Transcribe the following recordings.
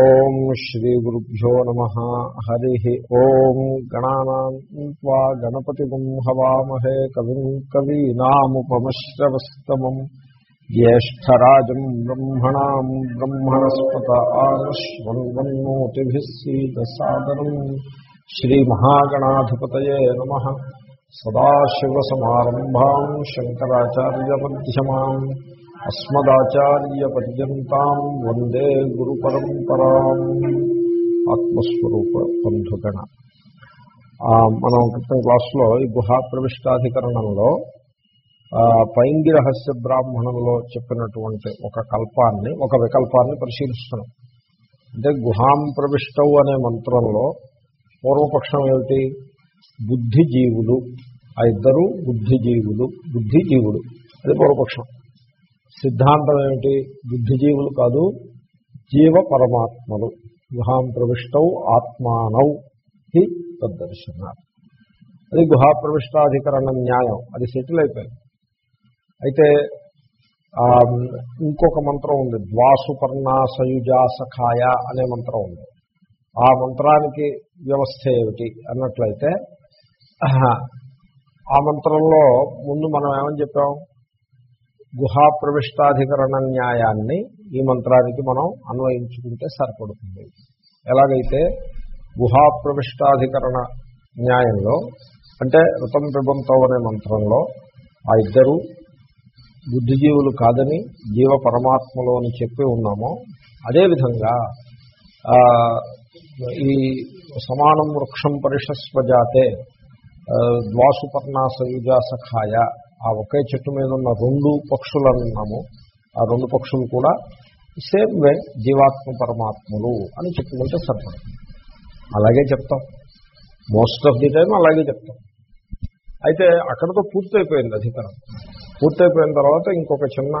ఓం శ్రీ గురుభ్యో నమ. హరి ఓం గణానా గణపతి హవామహే కవి కవీనాముపమశ్రవస్తమం. జ్యేష్టరాజం బ్రహ్మణా బ్రహ్మణస్పత ఆనశ్వన్వన్నోతిభిः సీదసాదరం శ్రీమహాగణాధిపతయే శంకరాచార్యమ్యమాన్ అస్మదాచార్యపర్యంతం వందే గురు పరంపరా ఆత్మస్వరూప బంధుగణ. మనం క్రితం క్లాస్లో ఈ గుహా ప్రవిష్టాధికరణంలో పైంగి రహస్య బ్రాహ్మణంలో చెప్పినటువంటి ఒక కల్పాన్ని ఒక వికల్పాన్ని పరిశీలిస్తున్నాం. అంటే గుహాం ప్రవిష్టవు అనే మంత్రంలో పూర్వపక్షం ఏమిటి? బుద్ధిజీవులు. ఆ ఇద్దరు బుద్ధిజీవులు బుద్ధిజీవుడు అది పూర్వపక్షం. సిద్ధాంతం ఏమిటి? బుద్ధిజీవులు కాదు జీవ పరమాత్మలు గుహాం ప్రవిష్టౌ ఆత్మానౌ హి తద్దర్శన అది గుహా ప్రవిష్టాధికరణ న్యాయం. అది సెటిల్ అయిపోయింది. అయితే ఇంకొక మంత్రం ఉంది. ద్వాసుపర్ణాసయుజా సఖాయ అనే మంత్రం ఉంది. ఆ మంత్రానికి వ్యవస్థ ఏమిటి? అన్నట్లయితే ఆ మంత్రంలో ముందు మనం ఏమని చెప్పాం? గుహాప్రవిష్టాధికరణ న్యాయాన్ని ఈ మంత్రానికి మనం అన్వయించుకుంటే సరిపడుతుంది. ఎలాగైతే గుహా ప్రవిష్టాధికరణ న్యాయంలో అంటే ఋతం పిబంతో అనే మంత్రంలో ఆ ఇద్దరు బుద్ధిజీవులు కాదని జీవ పరమాత్మలు అని చెప్పి ఉన్నామో అదేవిధంగా ఈ సమానం వృక్షం పరిషస్వజాతే ద్వాసుపర్ణాసయుజా సఖాయ ఆ ఒకే చెట్టు మీద ఉన్న రెండు పక్షులు అన్నాము ఆ రెండు పక్షులు కూడా సేమ్ వే జీవాత్మ పరమాత్మలు అని చెప్పుకుంటే సరిపడదు అలాగే చెప్తాం. మోస్ట్ ఆఫ్ ది టైం అలాగే చెప్తాం. అయితే అక్కడతో పూర్తయిపోయింది అధికారం. పూర్తయిపోయిన తర్వాత ఇంకొక చిన్న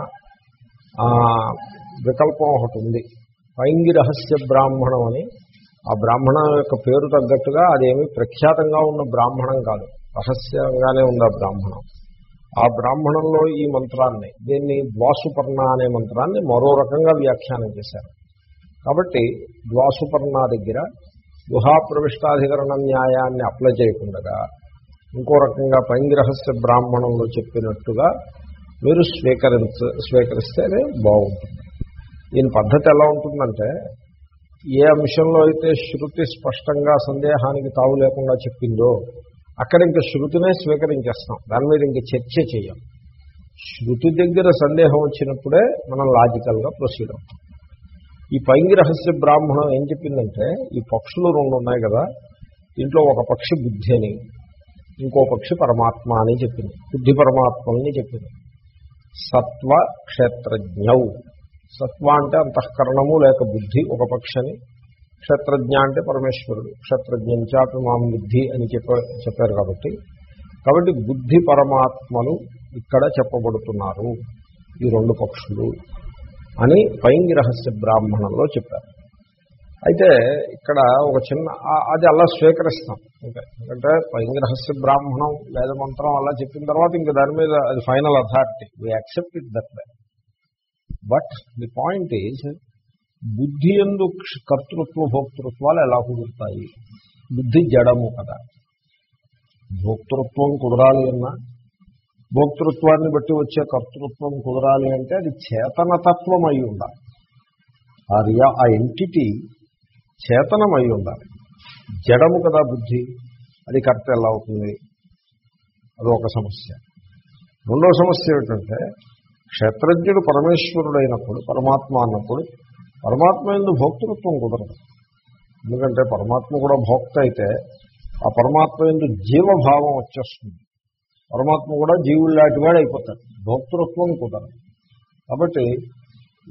వికల్పం ఒకటి ఉంది. పైంగి రహస్య బ్రాహ్మణం అని. ఆ బ్రాహ్మణం యొక్క పేరు తగ్గట్టుగా అదేమి ప్రఖ్యాతంగా ఉన్న బ్రాహ్మణం కాదు. రహస్యంగానే ఉంది ఆ బ్రాహ్మణం. ఆ బ్రాహ్మణంలో ఈ మంత్రాన్ని దీన్ని ద్వాసుపర్ణ అనే మంత్రాన్ని మరో రకంగా వ్యాఖ్యానం చేశారు. కాబట్టి ద్వాసుపర్ణ దగ్గర గుహా ప్రవిష్టాధికరణ న్యాయాన్ని అప్లై చేయకుండా ఇంకో రకంగా పైంగ్రహస్య బ్రాహ్మణంలో చెప్పినట్టుగా మీరు స్వీకరించ స్వీకరిస్తేనే బాగుంటుంది. దీని పద్ధతి ఎలా ఉంటుందంటే ఏ అంశంలో అయితే శృతి స్పష్టంగా సందేహానికి తావు లేకుండా చెప్పిందో అక్కడ ఇంకా శృతినే స్వీకరించేస్తాం. దాని మీద ఇంకా చర్చ చేయం శృతి దగ్గర సందేహం వచ్చినప్పుడే మనం లాజికల్గా ప్రొసీడ్ అవుతాం. ఈ పైంగి రహస్య బ్రాహ్మణం ఏం చెప్పిందంటే ఈ పక్షులు రెండు ఉన్నాయి కదా దీంట్లో ఒక పక్షి బుద్ధి అని ఇంకో పక్షి పరమాత్మ అని చెప్పింది. బుద్ధి పరమాత్మని చెప్పింది. సత్వ క్షేత్రజ్ఞౌ. సత్వ అంటే అంతఃకరణము లేక బుద్ధి ఒక పక్షని క్షత్రజ్ఞ అంటే పరమేశ్వరుడు. క్షేత్రజ్ఞంచాపి మాం బుద్ధి అని చెప్ప చెప్పారు కాబట్టి. కాబట్టి బుద్ధి పరమాత్మలు ఇక్కడ చెప్పబడుతున్నారు. ఈ రెండు పక్షులు అని పైంగి రహస్య బ్రాహ్మణంలో చెప్పారు. అయితే ఇక్కడ ఒక చిన్న అది అలా స్వీకరిస్తాం. ఇంకా ఎందుకంటే పైంగి రహస్య బ్రాహ్మణం వేద మంత్రం అలా చెప్పిన తర్వాత ఇంకా దాని మీద అది final authority. We accept it that but the point is బుద్ధి ఎందు కర్తృత్వ భోక్తృత్వాలు ఎలా కుదురుతాయి? బుద్ధి జడము కదా. భోక్తృత్వం కుదరాలి అన్నా భోక్తృత్వాన్ని బట్టి వచ్చే కర్తృత్వం కుదరాలి అంటే అది చేతనతత్వం అయి ఉండాలి ఆ రియా ఆ ఎంటిటీ చేతనమై ఉండాలి. జడము కదా బుద్ధి అది కరెక్ట్ ఎలా అవుతుంది? అది ఒక సమస్య. రెండో సమస్య ఏమిటంటే క్షేత్రజ్ఞుడు పరమేశ్వరుడైనప్పుడు పరమాత్మ అన్నప్పుడు పరమాత్మ ఎందు భోక్తృత్వం కుదరదు. ఎందుకంటే పరమాత్మ కూడా భోక్త అయితే ఆ పరమాత్మ ఎందు జీవభావం వచ్చేస్తుంది. పరమాత్మ కూడా జీవుడు లాంటివాడు అయిపోతాడు. భోక్తృత్వం కుదరదు. కాబట్టి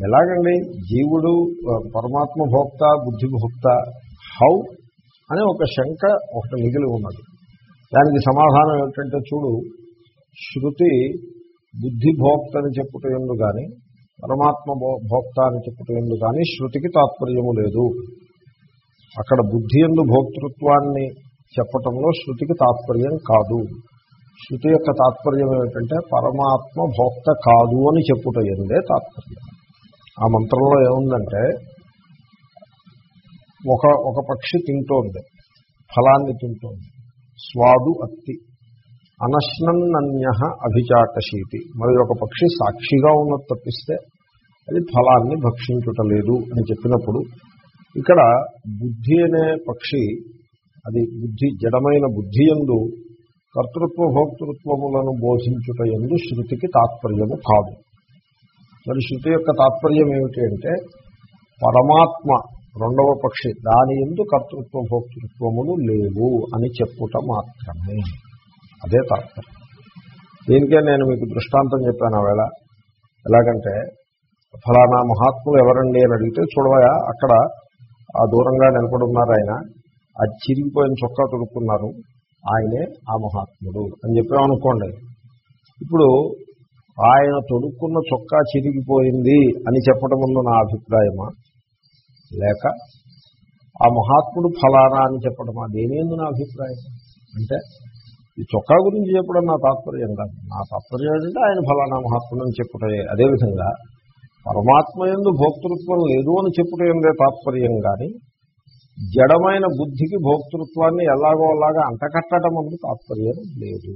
ఎలాగండి? జీవుడు పరమాత్మ భోక్త బుద్ధి భోక్త హౌ అనే ఒక శంక ఒకటి మిగిలి ఉన్నది. దానికి సమాధానం ఏమిటంటే చూడు శృతి బుద్ధి భోక్త అని చెప్పుట ఎందు కానీ పరమాత్మ భోక్త అని చెప్పుట కానీ శృతికి తాత్పర్యము లేదు. అక్కడ బుద్ధి ఎందు భోక్తృత్వాన్ని చెప్పటంలో శృతికి తాత్పర్యం కాదు. శృతి యొక్క తాత్పర్యం ఏమిటంటే పరమాత్మ భోక్త కాదు అని చెప్పుట ఎందే తాత్పర్యం. ఆ మంత్రంలో ఏముందంటే ఒక ఒక పక్షి తింటోంది ఫలాన్ని తింటోంది స్వాదు అత్తి. అనశ్నన్నన్య అభిచాటశీతి మరి ఒక పక్షి సాక్షిగా ఉన్నది తప్పిస్తే అది ఫలాన్ని భక్షించుటలేదు అని చెప్పినప్పుడు ఇక్కడ బుద్ధి అనే పక్షి అది బుద్ధి జడమైన బుద్ధి ఎందు కర్తృత్వ భోక్తృత్వములను బోధించుట ఎందు శృతికి తాత్పర్యము కాదు. మరి శృతి యొక్క తాత్పర్యం ఏమిటి అంటే పరమాత్మ రెండవ పక్షి దాని ఎందు కర్తృత్వ భోక్తృత్వములు లేవు అని చెప్పుట మాత్రమే. అదే తాత్పర్యం దీనికే నేను మీకు దృష్టాంతం చెప్పాను ఆవేళ ఎలాగంటే ఫలానా మహాత్ములు ఎవరండి అని అడిగితే చూడవయా అక్కడ ఆ దూరంగా నిలబడి ఉన్నారు ఆయన. అది చిరిగిపోయిన చొక్కా తొడుక్కున్నారు. ఆయనే ఆ మహాత్ముడు అని చెప్పామనుకోండి. ఇప్పుడు ఆయన తొడుక్కున్న చొక్కా చిరిగిపోయింది అని చెప్పడం ముందు నా అభిప్రాయమా? లేక ఆ మహాత్ముడు ఫలానా అని చెప్పడమా? దేనేందు నా అభిప్రాయం? అంటే ఈ చొక్కా గురించి చెప్పడం నా తాత్పర్యం కాదు. నా తాత్పర్యం ఏంటంటే ఆయన ఫలానా మహాత్ముడు అని చెప్పుటే అదేవిధంగా పరమాత్మ ఎందు భోక్తృత్వం లేదు అని చెప్పుటేందే తాత్పర్యం కానీ జడమైన బుద్ధికి భోక్తృత్వాన్ని ఎలాగో అలాగా అంటకట్టడం అందు తాత్పర్యం లేదు.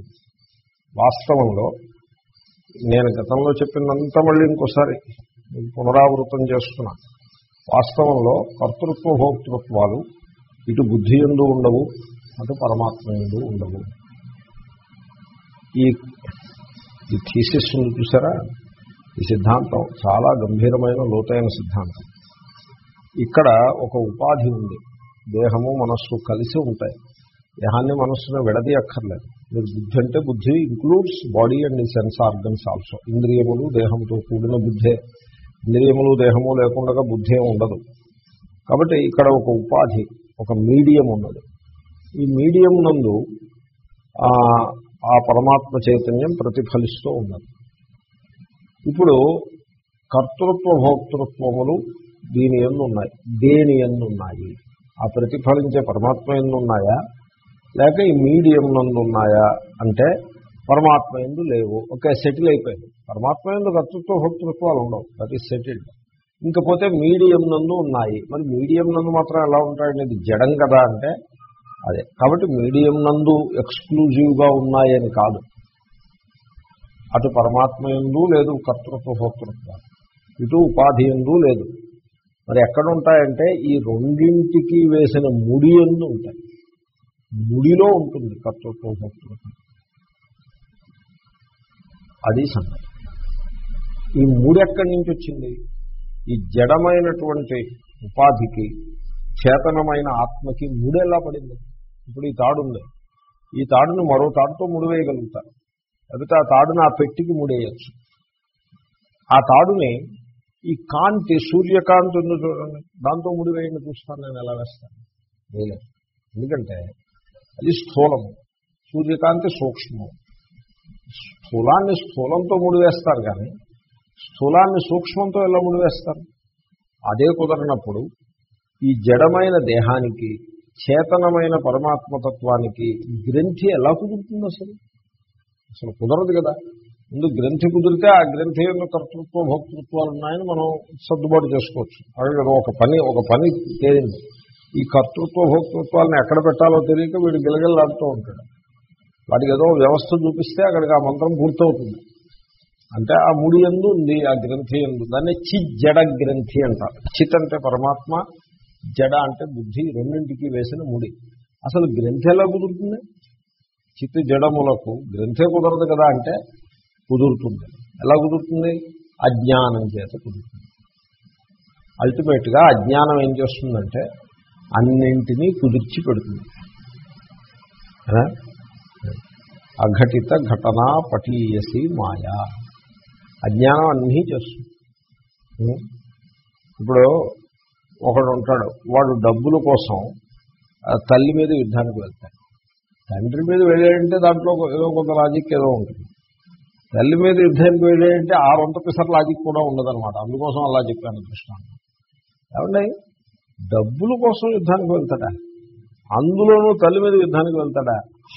వాస్తవంలో నేను గతంలో చెప్పినంత మళ్ళీ ఇంకోసారి పునరావృతం చేస్తున్నా. వాస్తవంలో కర్తృత్వ భోక్తృత్వాలు ఇటు బుద్ధి ఎందు ఉండవు అటు పరమాత్మ ఎందు ఉండవు. ఈ ఈ థీసిస్ చూసారా? ఈ సిద్ధాంతం చాలా గంభీరమైన లోతైన సిద్ధాంతం. ఇక్కడ ఒక ఉపాధి ఉంది. దేహము మనస్సు కలిసి ఉంటాయి. దేహాన్ని మనస్సును విడది అక్కర్లేదు మీరు బుద్ధి అంటే బుద్ధి includes body and sense organs also ఇంద్రియములు దేహంతో కూడిన బుద్ధే. ఇంద్రియములు దేహము లేకుండా బుద్ధి ఉండదు. కాబట్టి ఇక్కడ ఒక ఉపాధి ఒక మీడియం ఉన్నది. ఈ మీడియం నందు ఆ పరమాత్మ చైతన్యం ప్రతిఫలిస్తూ ఉన్నది. ఇప్పుడు కర్తృత్వ భోక్తృత్వములు దీని ఎందు ఉన్నాయి దేని ఎందు ఉన్నాయి ఆ ప్రతిఫలించే పరమాత్మ ఎందు ఉన్నాయా లేక ఈ మీడియం నందు ఉన్నాయా అంటే పరమాత్మ ఎందు లేవు. ఓకే సెటిల్ అయిపోయింది. పరమాత్మ ఎందు కర్తృత్వ భోక్తృత్వాలు ఉండవు. దట్ ఈస్ సెటిల్డ్ ఇంకపోతే మీడియం నందు ఉన్నాయి. మరి మీడియం నందు మాత్రం ఎలా ఉంటాయండి? ఇది జడం కదా అంటే అదే. కాబట్టి మీడియం నందు ఎక్స్క్లూజివ్గా ఉన్నాయని కాదు. అటు పరమాత్మ ఎందు లేదు కర్తృత్వ భోక్తృత్వ ఇటు ఉపాధి ఎందు లేదు. మరి ఎక్కడ ఉంటాయంటే ఈ రెండింటికి వేసిన ముడి ఎందు ఉంటాయి. ముడిలో ఉంటుంది కర్తృత్వ భోక్తృత్వం అది సంగతి. ఈ మూడు ఎక్కడి నుంచి వచ్చింది? ఈ జడమైనటువంటి ఉపాధికి చేతనమైన ఆత్మకి మూడు ఎలా పడింది? ఇప్పుడు ఈ తాడు ఉంది. ఈ తాడును మరో తాడుతో ముడివేయగలుగుతారు లేకపోతే ఆ తాడుని ఆ పెట్టికి ముడేయచ్చు. ఆ తాడుని ఈ కాంతి సూర్యకాంతి ఉంది చూడండి. దాంతో ముడివేయండి చూస్తాను నేను ఎలా వేస్తాను. వేయలేదు ఎందుకంటే అది స్థూలము సూర్యకాంతి సూక్ష్మం. స్థూలాన్ని స్థూలంతో ముడివేస్తారు కానీ స్థూలాన్ని సూక్ష్మంతో ఎలా ముడివేస్తారు? అదే కుదరనప్పుడు ఈ జడమైన దేహానికి చేతనమైన పరమాత్మతత్వానికి గ్రంథి ఎలా కుదురుతుంది అసలు? అసలు కుదరదు కదా. ముందు గ్రంథి కుదిరితే ఆ గ్రంథి యొక్క కర్తృత్వ భోక్తృత్వాలు ఉన్నాయని మనం సర్దుబాటు చేసుకోవచ్చు. అలాగే ఒక పని ఒక పని తేలింది. ఈ కర్తృత్వ భోక్తృత్వాలను ఎక్కడ పెట్టాలో తెలియక వీడు గిలగిల్లాడుతూ ఉంటాడు. వాటికి ఏదో వ్యవస్థ చూపిస్తే అక్కడికి ఆ మంత్రం పూర్తవుతుంది. అంటే ఆ ముడి ఎందు ఉంది ఆ గ్రంథి ఎందు. దాన్ని చిత్ జడ గ్రంథి అంటారు. చిత్ అంటే పరమాత్మ జడ అంటే బుద్ధి రెండింటికి వేసిన ముడి. అసలు గ్రంథి ఎలా కుదురుతుంది? చిత్ జడములకు గ్రంథే కుదరదు కదా అంటే కుదురుతుంది. ఎలా కుదురుతుంది? అజ్ఞానం చేత కుదురుతుంది. అల్టిమేట్గా అజ్ఞానం ఏం చేస్తుందంటే అన్నింటినీ కుదిర్చి పెడుతుంది. అఘటిత ఘటనా పటీయసి మాయా. అజ్ఞానం అన్నీ చేస్తుంది. ఇప్పుడు ఒకడు ఉంటాడు వాడు డబ్బుల కోసం తల్లి మీద యుద్ధానికి వెళ్తాడు. తండ్రి మీద వెళ్ళాడంటే దాంట్లో ఏదో కొంత లాజిక్ ఏదో ఉంటుంది. తల్లి మీద యుద్ధానికి వెళ్ళాడంటే ఆ రొంత పిసర్ లాజిక్ కూడా ఉండదనమాట అందుకోసం అలా చెప్పాను కృష్ణాన్ని ఏమండి? డబ్బుల కోసం యుద్ధానికి వెళ్తాడా? అందులోనూ తల్లి మీద యుద్ధానికి వెళ్తాడా?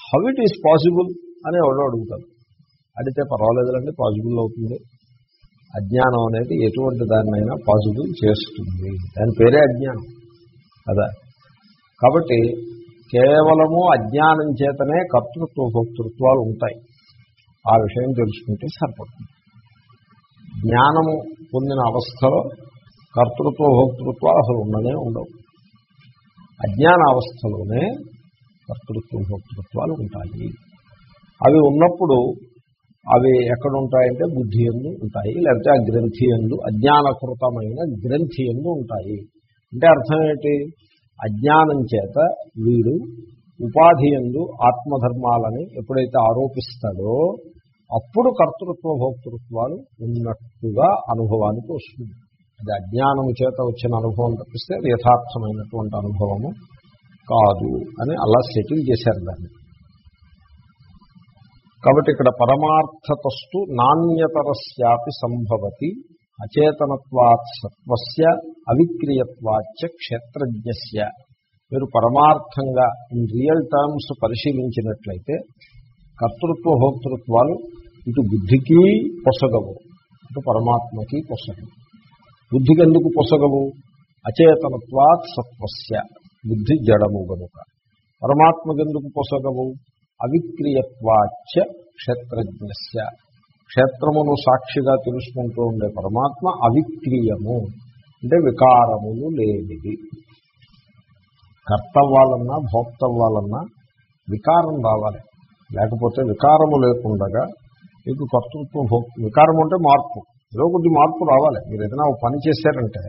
హౌ ఇట్ ఈస్ పాసిబుల్ అని ఎవడో అడుగుతాడు. అడిగితే పర్వాలేదులండి పాసిబుల్ అవుతుంది. అజ్ఞానం అనేది ఎటువంటి దాన్నైనా పాజిటివ్ చేస్తుంది. దాని పేరే అజ్ఞానం. కదా కాబట్టి కేవలము అజ్ఞానం చేతనే కర్తృత్వ భోక్తృత్వాలు ఉంటాయి. ఆ విషయం తెలుసుకుంటే సరిపడుతుంది జ్ఞానము పొందిన అవస్థలో కర్తృత్వ భోక్తృత్వాలు అసలు ఉండనే ఉండవు. అజ్ఞాన అవస్థలోనే కర్తృత్వ భోక్తృత్వాలు ఉంటాయి. అవి ఉన్నప్పుడు అవి ఎక్కడ ఉంటాయంటే బుద్ధి ఎందు ఉంటాయి లేకపోతే ఆ గ్రంథి ఎందు అజ్ఞానకృతమైన గ్రంథి ఎందు ఉంటాయి. అంటే అర్థం ఏంటి? అజ్ఞానం చేత వీడు ఉపాధి ఎందు ఆత్మధర్మాలని ఎప్పుడైతే ఆరోపిస్తాడో అప్పుడు కర్తృత్వ భోక్తృత్వాలు ఉన్నట్టుగా అనుభవానికి వస్తుంది. అది అజ్ఞానము చేత వచ్చిన అనుభవం తప్పిస్తే అది యథార్థమైనటువంటి అనుభవము కాదు అని అలా సెటిల్ చేశారు దాన్ని. కాబట్టి ఇక్కడ పరమార్థతస్తు నాణ్యతరస్యాపి సంభవతి అచేతనత్వాత్ సత్వస్య అవిక్రియత్వాచ క్షేత్రజ్ఞస్య. మీరు పరమార్థంగా ఇన్ రియల్ టర్మ్స్ పరిశీలించినట్లయితే కర్తృత్వ హోతృత్వాలు ఇటు బుద్ధికి పొసగవు ఇటు పరమాత్మకి పొసగవు. బుద్ధికి ఎందుకు పొసగవు? అచేతనత్వాత్ సత్వస్య బుద్ధి జడము గనుక. పరమాత్మకి ఎందుకు పొసగవు? అవిక్రియత్వాచ క్షేత్రజ్ఞస్య. క్షేత్రమును సాక్షిగా తెలుసుకుంటూ ఉండే పరమాత్మ అవిక్రియము అంటే వికారములు లేనిది. కర్తవ్వాలన్నా భోక్తవ్వాలన్నా వికారం రావాలి. లేకపోతే వికారము లేకుండగా మీకు కర్తృత్వ భోక్ వికారం అంటే మార్పు. ఏదో కొద్ది మార్పు రావాలి. మీరు ఏదైనా పని చేశారంటే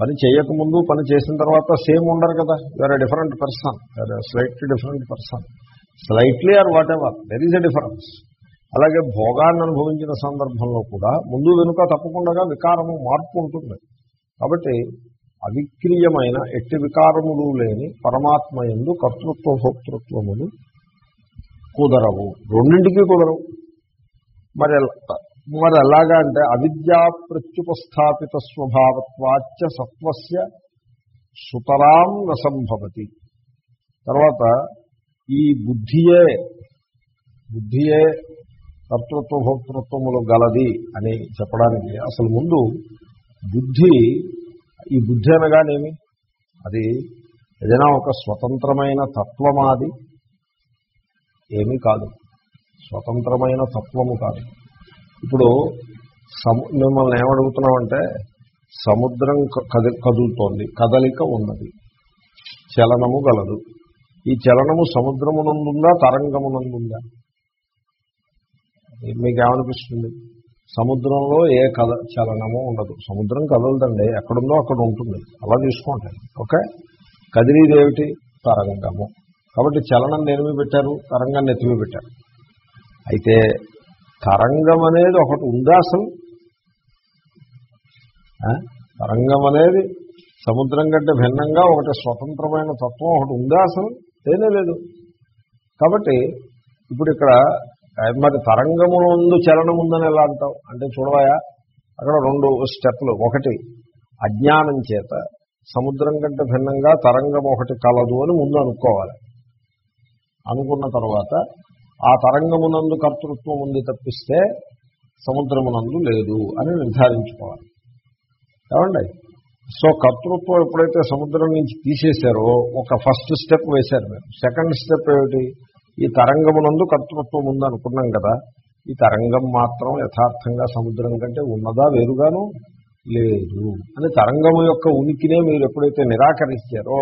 పని చేయకముందు పని చేసిన తర్వాత సేమ్ ఉండరు కదా. You are a different person slightly different person slightly or whatever there is a difference అలాగే భోగాన్ని అనుభవించిన సందర్భంలో కూడా ముందు వెనుక తప్పకుండా వికారము మార్పు ఉంటుంది. కాబట్టి అవిక్రీయమైన ఎట్టి వికారములు లేని పరమాత్మ ఎందు కర్తృత్వ భోక్తృత్వములు కుదరవు. రెండింటికి కుదరవు. మరి మరి ఎలాగా అంటే అవిద్యా ప్రత్యుపస్థాపిత స్వభావత్వాచ్య సత్వస్య సుతరాం నసంభవతి. తర్వాత ఈ బుద్ధియే బుద్ధియే కర్తృత్వ భోక్తృత్వములు గలది అని చెప్పడానికి అసలు ముందు బుద్ధి ఈ బుద్ధి అనగానేమి? అది ఏదైనా ఒక స్వతంత్రమైన తత్వమాది ఏమీ కాదు. స్వతంత్రమైన తత్వము కాదు. ఇప్పుడు సము మిమ్మల్ని ఏమడుగుతున్నామంటే సముద్రం కది కదులుతోంది కదలిక ఉన్నది చలనము గలదు. ఈ చలనము సముద్రమునందుందా తరంగమునందుందా? మీకు ఏమనిపిస్తుంది సముద్రంలో ఏ కథ చలనము ఉండదు. సముద్రం కదలదండి ఎక్కడుందో అక్కడ ఉంటుంది అలా తీసుకోండి. ఓకే? కదిలీదేమిటి? తరంగము. కాబట్టి చలనం నేర్మి పెట్టారు? తరంగాన్ని ఎత్తిమి పెట్టారు. అయితే తరంగం అనేది ఒకటి ఉందా అసలు? తరంగం అనేది సముద్రం కంటే భిన్నంగా ఒకటి స్వతంత్రమైన తత్వం ఒకటి ఉందా అసలు? లేనే లేదు. కాబట్టి ఇప్పుడు ఇక్కడ మరి తరంగములందు చలనం ఉందని ఎలా అంటావు? అంటే చూడవాయా అక్కడ రెండు స్టెప్లు ఒకటి అజ్ఞానం చేత సముద్రం కంటే భిన్నంగా తరంగం ఒకటి కలదు అని ముందు అనుకోవాలి. అనుకున్న తర్వాత ఆ తరంగమునందు కర్తృత్వం ఉంది తప్పిస్తే సముద్రమునందు లేదు అని నిర్ధారించుకోవాలి. ఏమండి? సో కర్తృత్వం ఎప్పుడైతే సముద్రం నుంచి తీసేశారో ఒక ఫస్ట్ స్టెప్ వేశారు మేము సెకండ్ స్టెప్ ఏమిటి? ఈ తరంగమునందు కర్తృత్వం ఉందనుకున్నాం కదా ఈ తరంగం మాత్రం యథార్థంగా సముద్రం కంటే ఉన్నదా వేరుగాను? లేదు. అని తరంగము యొక్క ఉనికినే మీరు ఎప్పుడైతే నిరాకరించారో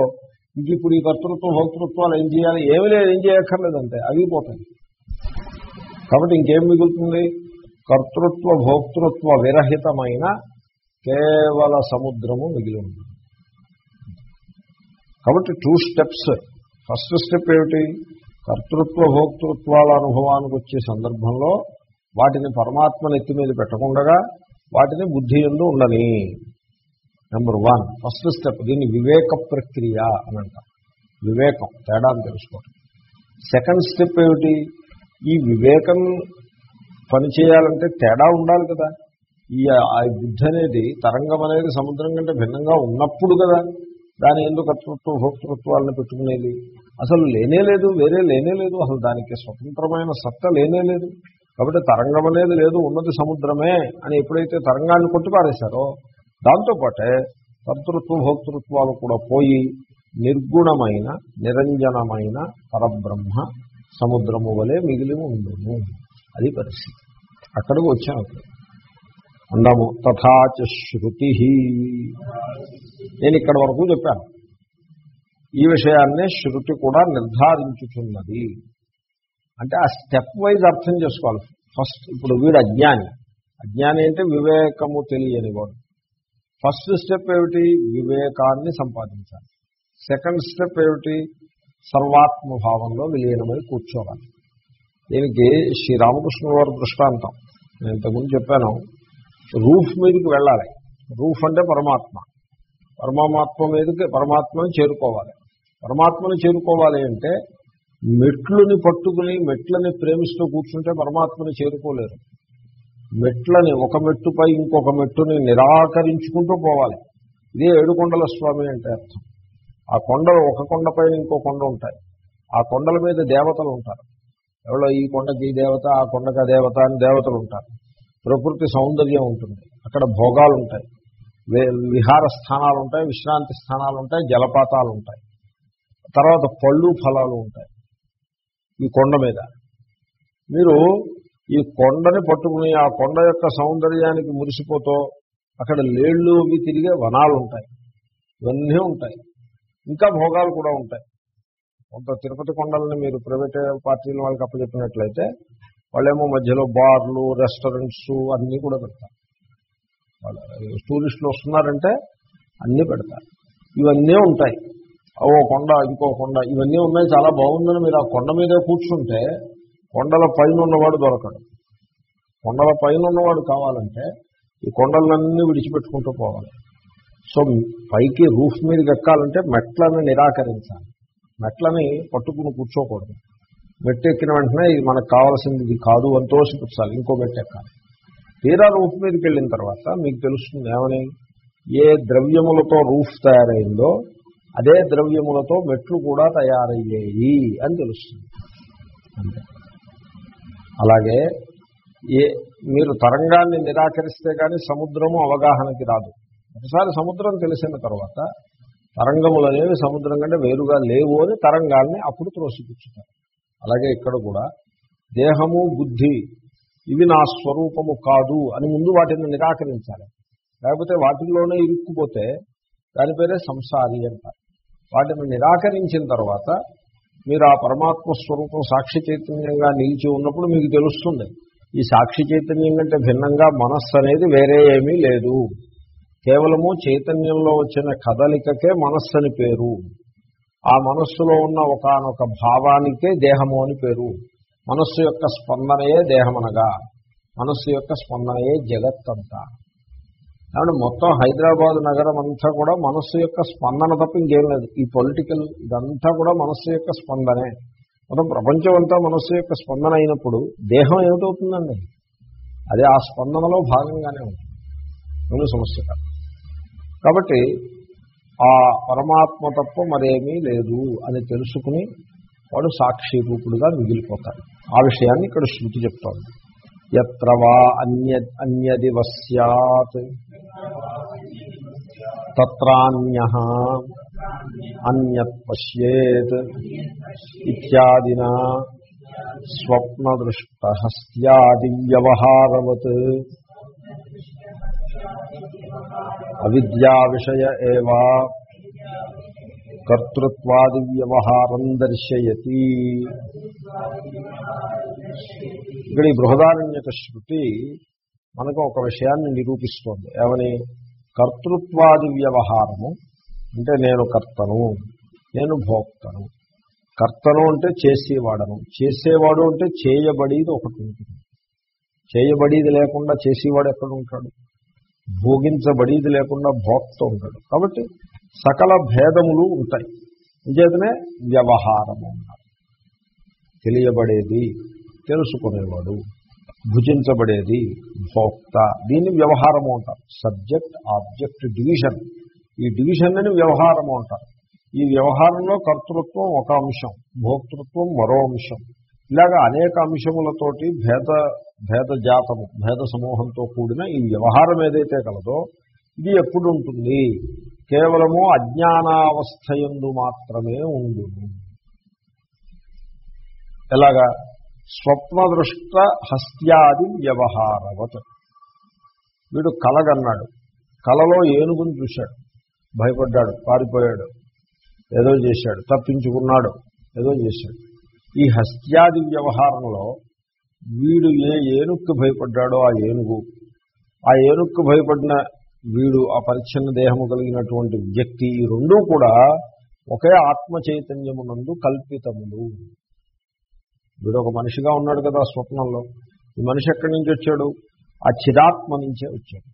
ఇంక ఇప్పుడు ఈ కర్తృత్వ భోక్తృత్వాలు ఏం చేయాలి? ఏమి లేదు ఏం చేయక్కర్లేదంటే అవి పోతాయి. కాబట్టి ఇంకేం మిగులుతుంది? కర్తృత్వ భోక్తృత్వ విరహితమైన కేవల సముద్రము మిగిలి ఉంది. కాబట్టి టూ స్టెప్స్ ఫస్ట్ స్టెప్ ఏమిటి? కర్తృత్వ భోక్తృత్వాల అనుభవానికి వచ్చే సందర్భంలో వాటిని పరమాత్మ నెత్తి మీద పెట్టకుండా వాటిని బుద్ధి ఎందు ఉండని. నెంబర్ వన్ ఫస్ట్ స్టెప్ దీన్ని వివేక ప్రక్రియ అని అంటారు. వివేకం తేడా అని తెలుసుకోవటం. సెకండ్ స్టెప్ ఏమిటి? ఈ వివేకం పనిచేయాలంటే తేడా ఉండాలి కదా. ఈ ఆ బుద్ధి అనేది తరంగం అనేది సముద్రం కంటే భిన్నంగా ఉన్నప్పుడు కదా దాని ఎందుకు కర్తృత్వ భోక్తృత్వాలను పెట్టుకునేది. అసలు లేనే లేదు వేరే లేనే లేదు అసలు దానికి స్వతంత్రమైన సత్త లేనే లేదు. కాబట్టి తరంగం అనేది లేదు ఉన్నది సముద్రమే అని ఎప్పుడైతే తరంగాన్ని కొట్టిపారేశారో దాంతోపాటే కర్తృత్వ భోక్తృత్వాలు కూడా పోయి నిర్గుణమైన నిరంజనమైన పరబ్రహ్మ సముద్రము వలె మిగిలి ఉండును. అది పరిస్థితి. అక్కడికి వచ్చాను. అందాము తథాచ శృతి. నేను ఇక్కడ వరకు చెప్పాను. ఈ విషయాన్నే శృతి కూడా నిర్ధారించుతున్నది అంటే ఆ స్టెప్ వైజ్ అర్థం చేసుకోవాలి. ఫస్ట్ ఇప్పుడు వీడు అజ్ఞాని. అజ్ఞాని అంటే వివేకము తెలియని వాడు. ఫస్ట్ స్టెప్ ఏమిటి? వివేకాన్ని సంపాదించాలి. సెకండ్ స్టెప్ ఏమిటి? సర్వాత్మభావంలో విలీనమై కూర్చోవాలి. దీనికి శ్రీరామకృష్ణుల వారి దృష్టాంతం. నేను ఇంతకుముందు చెప్పాను. రూఫ్ మీదకి వెళ్ళాలి. రూఫ్ అంటే పరమాత్మ. పరమాత్మ మీదకి పరమాత్మని చేరుకోవాలి. పరమాత్మని చేరుకోవాలి అంటే మెట్లుని పట్టుకుని మెట్లని ప్రేమిస్తూ కూర్చుంటే పరమాత్మని చేరుకోలేరు. మెట్లని ఒక మెట్టుపై ఇంకొక మెట్టుని నిరాకరించుకుంటూ పోవాలి. ఇదే ఏడుకొండల స్వామి అంటే అర్థం. ఆ కొండలు ఒక కొండపైన ఇంకో కొండ ఉంటాయి. ఆ కొండల మీద దేవతలు ఉంటారు. ఎవరో ఈ కొండకి దేవత ఆ కొండకి దేవత అని దేవతలు ఉంటారు. ప్రకృతి సౌందర్యం ఉంటుంది. అక్కడ భోగాలు ఉంటాయి వే- విహార స్థానాలు ఉంటాయి విశ్రాంతి స్థానాలు ఉంటాయి జలపాతాలు ఉంటాయి తర్వాత పళ్ళు ఫలాలు ఉంటాయి ఈ కొండ మీద. మీరు ఈ కొండని పట్టుకుని ఆ కొండ యొక్క సౌందర్యానికి మురిసిపోతూ అక్కడ లేళ్ళు అవి తిరిగే వనాలు ఉంటాయి ఇవన్నీ ఉంటాయి. ఇంకా భోగాలు కూడా ఉంటాయి. కొంత తిరుపతి కొండలని మీరు ప్రైవేట్ పార్టీల వాళ్ళకి అప్పచెప్పినట్లయితే వాళ్ళేమో మధ్యలో బార్లు రెస్టారెంట్స్ అన్నీ కూడా పెడతారు. వాళ్ళు టూరిస్టులు వస్తున్నారంటే అన్నీ పెడతారు. ఇవన్నీ ఉంటాయి. ఓ కొండ ఇంకో కొండ ఇవన్నీ ఉన్నాయి. చాలా బాగుందని మీరు ఆ కొండ మీద కూర్చుంటే కొండల పైన ఉన్నవాడు దొరకడు. కొండల పైన ఉన్నవాడు కావాలంటే ఈ కొండలన్నీ విడిచిపెట్టుకుంటూ పోవాలి. సో పైకి రూఫ్ మీదకి ఎక్కాలంటే మెట్లను నిరాకరించాలి. మెట్లని పట్టుకుని కూర్చోకూడదు. మెట్టు ఎక్కిన వెంటనే ఇది మనకు కావాల్సింది ఇది కాదు అని తోసిపుచ్చాలి ఇంకో మెట్టు ఎక్కాలి తీరా రూఫ్ మీదకి వెళ్ళిన తర్వాత మీకు తెలుస్తుంది ఏమని? ఏ ద్రవ్యములతో రూఫ్ తయారైందో అదే ద్రవ్యములతో మెట్లు కూడా తయారయ్యాయి అని తెలుస్తుంది. అంతే. అలాగే ఏ మీరు తరంగాన్ని నిరాకరిస్తే కానీ సముద్రము అవగాహనకి రాదు. ఒకసారి సముద్రం తెలిసిన తర్వాత తరంగములు అనేవి సముద్రం కంటే వేరుగా లేవు అని తరంగాల్ని అప్పుడు త్రోసిపుచ్చుతారు. అలాగే ఇక్కడ కూడా దేహము బుద్ధి ఇవి నా స్వరూపము కాదు అని ముందు వాటిని నిరాకరించాలి. లేకపోతే వాటిల్లోనే ఇరుక్కుపోతే దాని పేరే సంసారి అంటారు వాటిని నిరాకరించిన తర్వాత మీరు ఆ పరమాత్మ స్వరూపం సాక్షి చైతన్యంగా నిలిచి ఉన్నప్పుడు మీకు తెలుస్తుంది. ఈ సాక్షి చైతన్యం కంటే భిన్నంగా మనస్సు అనేది వేరే ఏమీ లేదు. కేవలము చైతన్యంలో వచ్చిన కదలికకే మనస్సు అని పేరు. ఆ మనస్సులో ఉన్న ఒకనొక భావానికే దేహము అని పేరు. మనస్సు యొక్క స్పందనయే దేహమనగా మనస్సు యొక్క స్పందనయే జగత్తంతా. కాబట్టి మొత్తం హైదరాబాద్ నగరం అంతా కూడా మనస్సు యొక్క స్పందన తప్ప ఇంకేం లేదు. ఈ పొలిటికల్ ఇదంతా కూడా మనస్సు యొక్క స్పందనే. మొత్తం ప్రపంచం అంతా మనస్సు యొక్క స్పందన అయినప్పుడు దేహం ఏమిటవుతుందండి? అదే ఆ స్పందనలో భాగంగానే ఉంటుంది. రెండు సమస్య కాబట్టి ఆ పరమాత్మ తప్ప మరేమీ లేదు అని తెలుసుకుని వాడు సాక్షి రూపుడుగా మిగిలిపోతాడు. ఆ విషయాన్ని ఇక్కడ శృతి చెప్తోంది. ఎత్ర వా అన్య అన్యదివ సత్ తత్రాన్య అన్యత్ పశ్యేత్ ఇత్యాదిన స్వప్నదృష్టహస్త్యాది వ్యవహారవత్. అవిద్యా విషయ ఏవా కర్తృత్వాది వ్యవహారం దర్శయతి. ఇక్కడ ఈ బృహదారణ్యక శృతి మనకు ఒక విషయాన్ని నిరూపిస్తోంది. ఏమని? కర్తృత్వాది వ్యవహారము అంటే నేను కర్తను నేను భోక్తను. కర్తను అంటే చేసేవాడను చేసేవాడు అంటే చేయబడేది ఒకటి ఉంటుంది. చేయబడేది లేకుండా చేసేవాడు ఎక్కడ ఉంటాడు? భోగించబడేది లేకుండా భోక్త ఉంటాడు. కాబట్టి సకల భేదములు ఉంటాయి. నిజేతనే వ్యవహారము తెలియబడేది తెలుసుకునేవాడు భుజించబడేది భోక్త. దీన్ని వ్యవహారము అంటారు. Subject object division. ఈ డివిజన్ అని వ్యవహారము అంటారు. ఈ వ్యవహారంలో కర్తృత్వం ఒక అంశం భోక్తృత్వం మరో అంశం. ఇలాగా అనేక అంశములతోటి భేద భేద జాతము భేద సమూహంతో కూడిన ఈ వ్యవహారం ఏదైతే కలదో ఇది ఎప్పుడు ఉంటుంది కేవలము అజ్ఞానావస్థయందు మాత్రమే ఉండును. ఎలాగా? స్వప్నదృష్ట హస్త్యాది వ్యవహారవత్. వీడు కలగన్నాడు. కలలో ఏనుగుని చూశాడు. భయపడ్డాడు పారిపోయాడు. ఏదో చేశాడు తప్పించుకున్నాడు. ఏదో చేశాడు. ఈ హస్త్యాది వ్యవహారంలో వీడు ఏ ఏనుక్కు భయపడ్డాడో ఆ ఏనుగు ఆ ఏనుక్కు భయపడిన వీడు ఆ పరిచ్ఛిన్న దేహము కలిగినటువంటి వ్యక్తి ఈ రెండూ కూడా ఒకే ఆత్మ చైతన్యమునందు కల్పితములు. వీడు ఒక మనిషిగా ఉన్నాడు కదా స్వప్నంలో. ఈ మనిషి ఎక్కడి నుంచి వచ్చాడు? ఆ చిరాత్మ నుంచే వచ్చాడు.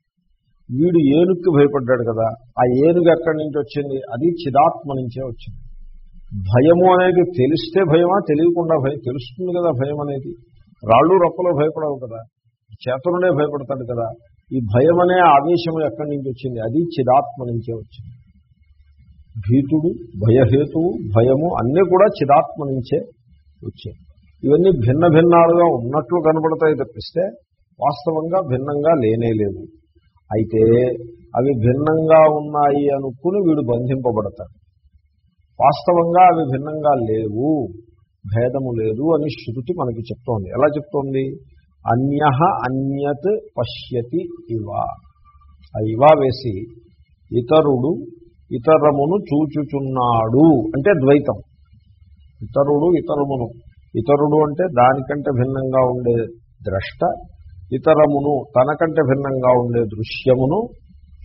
వీడు ఏనుక్కి భయపడ్డాడు కదా ఆ ఏనుగు ఎక్కడి నుంచి వచ్చింది? అది చిరాత్మ నుంచే వచ్చింది. భయము అనేది తెలిస్తే భయమా? తెలియకుండా భయం. తెలుస్తుంది కదా భయం అనేది. రాళ్ళు రొక్కలో భయపడవు కదా. చేతనుడే భయపడతాడు కదా. ఈ భయం అనే ఆవేశం ఎక్కడి నుంచి వచ్చింది? అది చిదాత్మ నుంచే వచ్చింది. భీతుడు భయహేతువు భయము అన్నీ కూడా చిదాత్మ నుంచే వచ్చాయి. ఇవన్నీ భిన్న భిన్నాలుగా ఉన్నట్లు కనబడతాయి తప్పిస్తే వాస్తవంగా భిన్నంగా లేనేలేవు అయితే అవి భిన్నంగా ఉన్నాయి అనుకుని వీడు బంధింపబడతాడు. వాస్తవంగా అవి భిన్నంగా లేవు భేదము లేదు అని శృతి మనకి చెప్తోంది. ఎలా చెప్తోంది? అన్య అన్యత్ పశ్యతి ఇవ. ఆ ఇవా వేసి ఇతరుడు ఇతరమును చూచుచున్నాడు అంటే ద్వైతం. ఇతరుడు ఇతరమును. ఇతరుడు అంటే దానికంటే భిన్నంగా ఉండే ద్రష్ట ఇతరమును తనకంటే భిన్నంగా ఉండే దృశ్యమును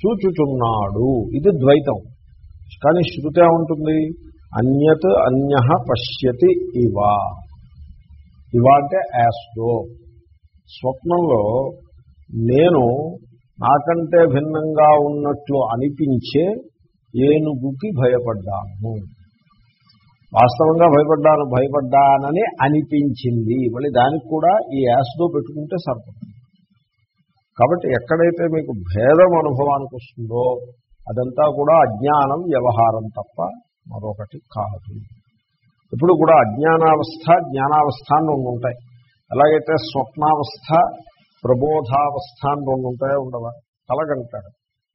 చూచుచున్నాడు. ఇది ద్వైతం. కానీ శృతి ఏముంటుంది? అన్యత్ అన్య పశ్యతి ఇవా. ఇవా అంటే యాస్డో స్వప్నంలో నేను నాకంటే భిన్నంగా ఉన్నట్లు అనిపించే ఏనుగుకి భయపడ్డాను. వాస్తవంగా భయపడ్డాను భయపడ్డానని అనిపించింది. మళ్ళీ దానికి కూడా ఈ యాస్డో పెట్టుకుంటే సరిపడుతుంది కాబట్టి ఎక్కడైతే మీకు భేదం అనుభవానికి వస్తుందో అదంతా కూడా అజ్ఞానం వ్యవహారం తప్ప మరొకటి కాదు. ఇప్పుడు కూడా అజ్ఞానావస్థ జ్ఞానావస్థ అని రెండు ఉంటాయి. ఎలాగైతే స్వప్నావస్థ ప్రబోధావస్థ అని రెండు ఉంటాయో ఉండవా? కలగంటాడు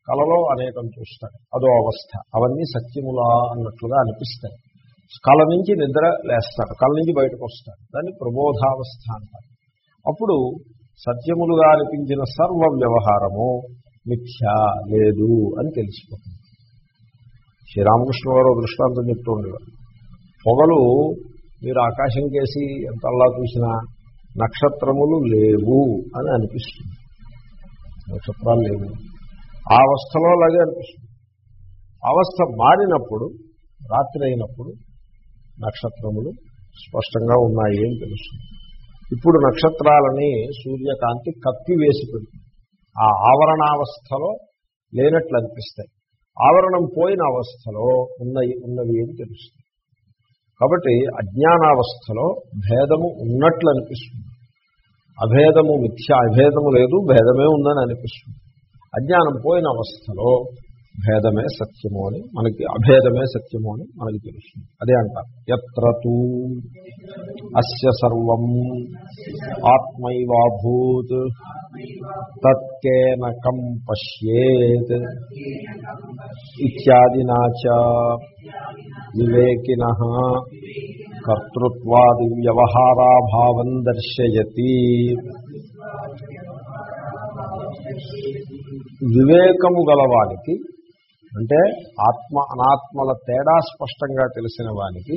కలలో అనేకం చూస్తాడు అదో అవస్థ. అవన్నీ సత్యములా అన్నట్లుగా అనిపిస్తాయి. కళ నుంచి నిద్ర లేస్తాడు కళ నుంచి బయటకు వస్తాడు దాన్ని ప్రబోధావస్థ అంటారు. అప్పుడు సత్యములుగా అనిపించిన సర్వ వ్యవహారము మిథ్యా లేదు అని తెలిసిపోతుంది. శ్రీరామకృష్ణ గారు దృష్టాంతం చెప్తూ ఉండేవారు పొగలు మీరు ఆకాశం కేసి ఎంతల్లా చూసినా నక్షత్రములు లేవు అని అనిపిస్తుంది. నక్షత్రాలు లేవు. ఆ అవస్థలో అలాగే అనిపిస్తుంది. అవస్థ మారినప్పుడు రాత్రి అయినప్పుడు నక్షత్రములు స్పష్టంగా ఉన్నాయి అని తెలుస్తుంది. ఇప్పుడు నక్షత్రాలని సూర్యకాంతి కప్పి వేసి పెడుతుంది. ఆ ఆవరణావస్థలో లేనట్లు అనిపిస్తాయి ఆవరణం పోయిన అవస్థలో ఉన్నవి ఉన్నవి అని తెలుస్తుంది? కాబట్టి అజ్ఞానావస్థలో భేదము ఉన్నట్లు అనిపిస్తుంది అభేదము మిథ్య అభేదము లేదు భేదమే ఉందని అనిపిస్తుంది. అజ్ఞానం పోయిన అవస్థలో భేదమే సత్యము అని మనకి అభేదమే సత్యము అని మనకి తెలుస్తుంది. అదే అంటారు. ఎత్రూ అస్య సర్వం ఆత్మైవాభూత్ తత్కేనకం పశ్యేత్ ఇత్యాదినాచ వివేకిన కర్తృత్వాది వ్యవహారాభావం దర్శయతి. వివేకము గలవానికి అంటే ఆత్మ అనాత్మల తేడా స్పష్టంగా తెలిసిన వానికి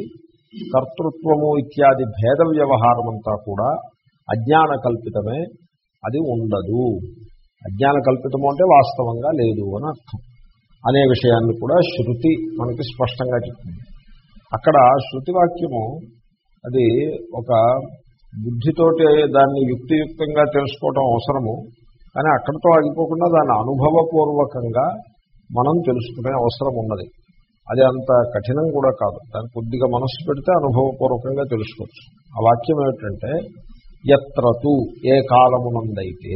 కర్తృత్వము ఇత్యాది భేద వ్యవహారం అంతా కూడా అజ్ఞాన కల్పితమే అది ఉండదు. అజ్ఞాన కల్పితము అంటే వాస్తవంగా లేదు అని అర్థం. అనే విషయాన్ని కూడా శృతి మనకి స్పష్టంగా చెప్తుంది అక్కడ శృతి వాక్యము అది ఒక బుద్ధితోటి దాన్ని యుక్తియుక్తంగా తెలుసుకోవటం అవసరము కానీ అక్కడితో ఆగిపోకుండా దాన్ని అనుభవపూర్వకంగా మనం తెలుసుకునే అవసరం ఉన్నది. అది అంత కఠినం కూడా కాదు. దాన్ని కొద్దిగా మనస్సు పెడితే అనుభవపూర్వకంగా తెలుసుకోవచ్చు. ఆ వాక్యం ఏమిటంటే ఎత్రతు ఏ కాలమునందైతే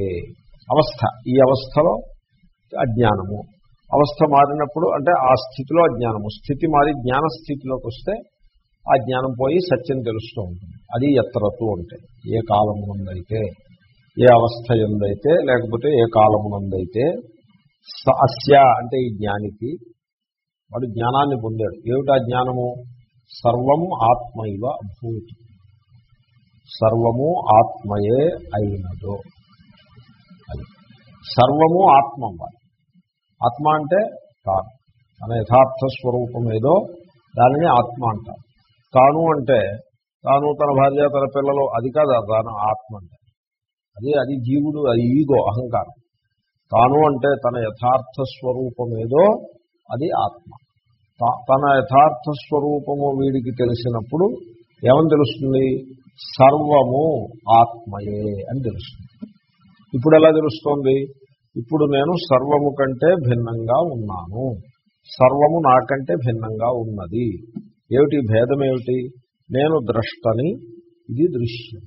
అవస్థ. ఈ అవస్థలో అజ్ఞానము. అవస్థ మారినప్పుడు అంటే ఆ స్థితిలో అజ్ఞానము. స్థితి మారి జ్ఞాన స్థితిలోకి వస్తే ఆ జ్ఞానం పోయి సత్యం తెలుస్తూ ఉంటుంది. అది ఎత్రతు అంటే ఏ కాలమునందైతే ఏ అవస్థ ఎందైతే లేకపోతే ఏ కాలమునందైతే అస్య అంటే ఈ జ్ఞానికి. వాడు జ్ఞానాన్ని పొందాడు. ఏమిటా జ్ఞానము? సర్వం ఆత్మైవ అభూతి సర్వము ఆత్మయే అయినదో. అది. సర్వము ఆత్మ అవ్వాలి ఆత్మ అంటే తాను. తన యథార్థ స్వరూపం ఏదో దానిని ఆత్మ అంటారు. తాను అంటే తాను తన భార్య తన పిల్లలు అది కాదు తాను ఆత్మ అంటే. అది అది జీవుడు అది ఈగో అహంకారం. తాను అంటే తన యథార్థ స్వరూపం ఏదో అది ఆత్మ. తా- తన యథార్థ స్వరూపము వీడికి తెలిసినప్పుడు ఏమని తెలుస్తుంది? సర్వము ఆత్మయే అని తెలుస్తుంది. ఇప్పుడు ఎలా తెలుస్తోంది? ఇప్పుడు నేను సర్వము కంటే భిన్నంగా ఉన్నాను. సర్వము నాకంటే భిన్నంగా ఉన్నది. ఏమిటి భేదం ఏమిటి నేను ద్రష్టని ఇది దృశ్యం.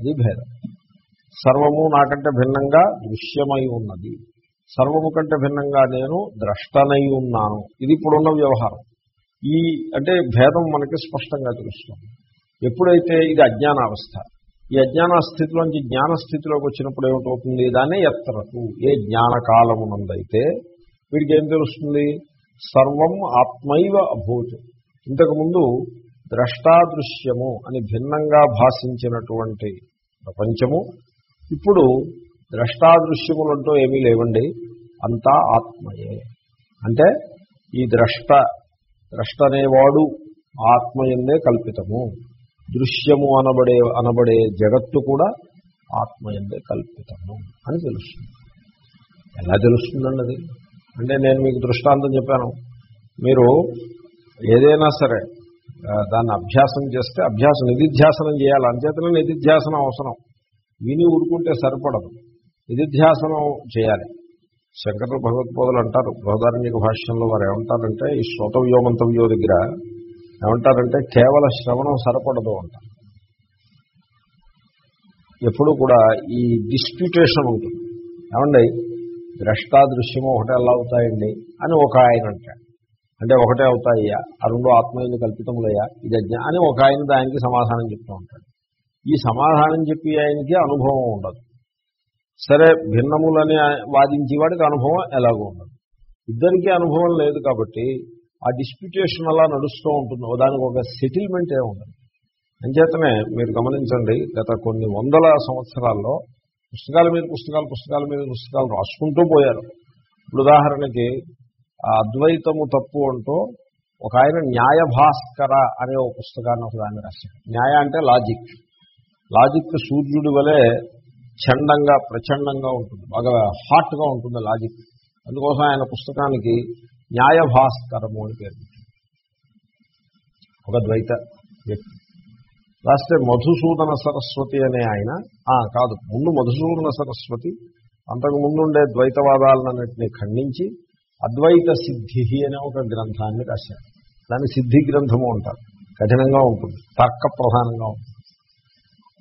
అది భేదం. సర్వము నాకంటే భిన్నంగా దృశ్యమై ఉన్నది. సర్వము కంటే భిన్నంగా నేను ద్రష్టనై ఉన్నాను. ఇది ఇప్పుడున్న వ్యవహారం. ఈ అంటే భేదం మనకి స్పష్టంగా తెలుస్తుంది. ఎప్పుడైతే ఇది అజ్ఞానావస్థ ఈ అజ్ఞాన స్థితిలోంచి జ్ఞాన స్థితిలోకి వచ్చినప్పుడు ఏమిటవుతుంది? దాన్ని ఎత్తరకు ఏ జ్ఞానకాలమునందైతే వీడికి ఏం తెలుస్తుంది? సర్వం ఆత్మైవ అభూత్. ఇంతకుముందు ద్రష్టాదృశ్యము అని భిన్నంగా భాషించినటువంటి ప్రపంచము ఇప్పుడు ద్రష్టాదృశ్యములంటూ ఏమీ లేవండి. అంతా ఆత్మయే. అంటే ఈ ద్రష్ట ద్రష్ట అనేవాడు ఆత్మయందే కల్పితము. దృశ్యము అనబడే అనబడే జగత్తు కూడా ఆత్మయందే కల్పితము అని తెలుస్తుంది. ఎలా తెలుస్తుందండి అది అంటే నేను మీకు దృష్టాంతం చెప్పాను. మీరు ఏదైనా సరే దాన్ని అభ్యాసం చేస్తే అభ్యాసం నిధిధ్యాసనం చేయాలి. అంచేతనే నిధిధ్యాసనం అవసరం. విని ఊరుకుంటే సరిపడదు. నిధిధ్యాసనం చేయాలి. శంకర భగవత్పాదులు అంటారు. బృహదారణ్యక భాష్యంలో వారు ఏమంటారంటే ఈ శ్రోతవ్యో మంతవ్యో దగ్గర ఏమంటారంటే కేవల శ్రవణం సరిపడదు అంటారు ఎప్పుడు కూడా ఈ డిస్ప్యూటేషన్ ఉంటుంది. ఏమండి? ద్రష్టాదృశ్యము ఒకటే ఎలా అవుతాయండి అని ఒక ఆయన అంటాడు. అంటే ఒకటే అవుతాయ్యా. ఆ రెండు ఆత్మీయులు కల్పితములయ్యా. ఇది అజ్ఞ అని ఒక ఆయన దానికి సమాధానం చెప్తూ ఉంటాడు. ఈ సమాధానం చెప్పి ఆయనకి అనుభవం ఉండదు. సరే భిన్నములని వాదించే వాడికి అనుభవం ఎలాగో ఉండదు. ఇద్దరికీ అనుభవం లేదు కాబట్టి ఆ డిస్ప్యూటేషన్ అలా నడుస్తూ ఉంటుంది. దానికి ఒక సెటిల్మెంట్ ఉండదు. అంచేతనే మీరు గమనించండి గత కొన్ని వందల సంవత్సరాల్లో పుస్తకాల మీద పుస్తకాలు పుస్తకాల మీద పుస్తకాలు రాసుకుంటూ పోయారు. ఇప్పుడు ఉదాహరణకి ఆ అద్వైతము తప్పు అంటూ ఒక ఆయన న్యాయభాస్కర అనే ఒక పుస్తకాన్ని ఒక దాన్ని రాశాడు. న్యాయ అంటే లాజిక్. లాజిక్ సూర్యుడి వలె చండంగా ప్రచండంగా ఉంటుంది. బాగా హాట్గా ఉంటుంది లాజిక్. అందుకోసం ఆయన పుస్తకానికి న్యాయభాస్కరము అని పేరు ఒక ద్వైత వ్యక్తి. రాస్తే మధుసూదన సరస్వతి అనే ఆయన. కాదు ముందు మధుసూదన సరస్వతి అంతకు ముందుండే ద్వైతవాదాలన్నింటినీ ఖండించి అద్వైత సిద్ధి అనే ఒక గ్రంథాన్ని రాశారు. దాన్ని సిద్ధి గ్రంథము అంటారు. కఠినంగా ఉంటుంది. తర్క ప్రధానంగా ఉంటుంది.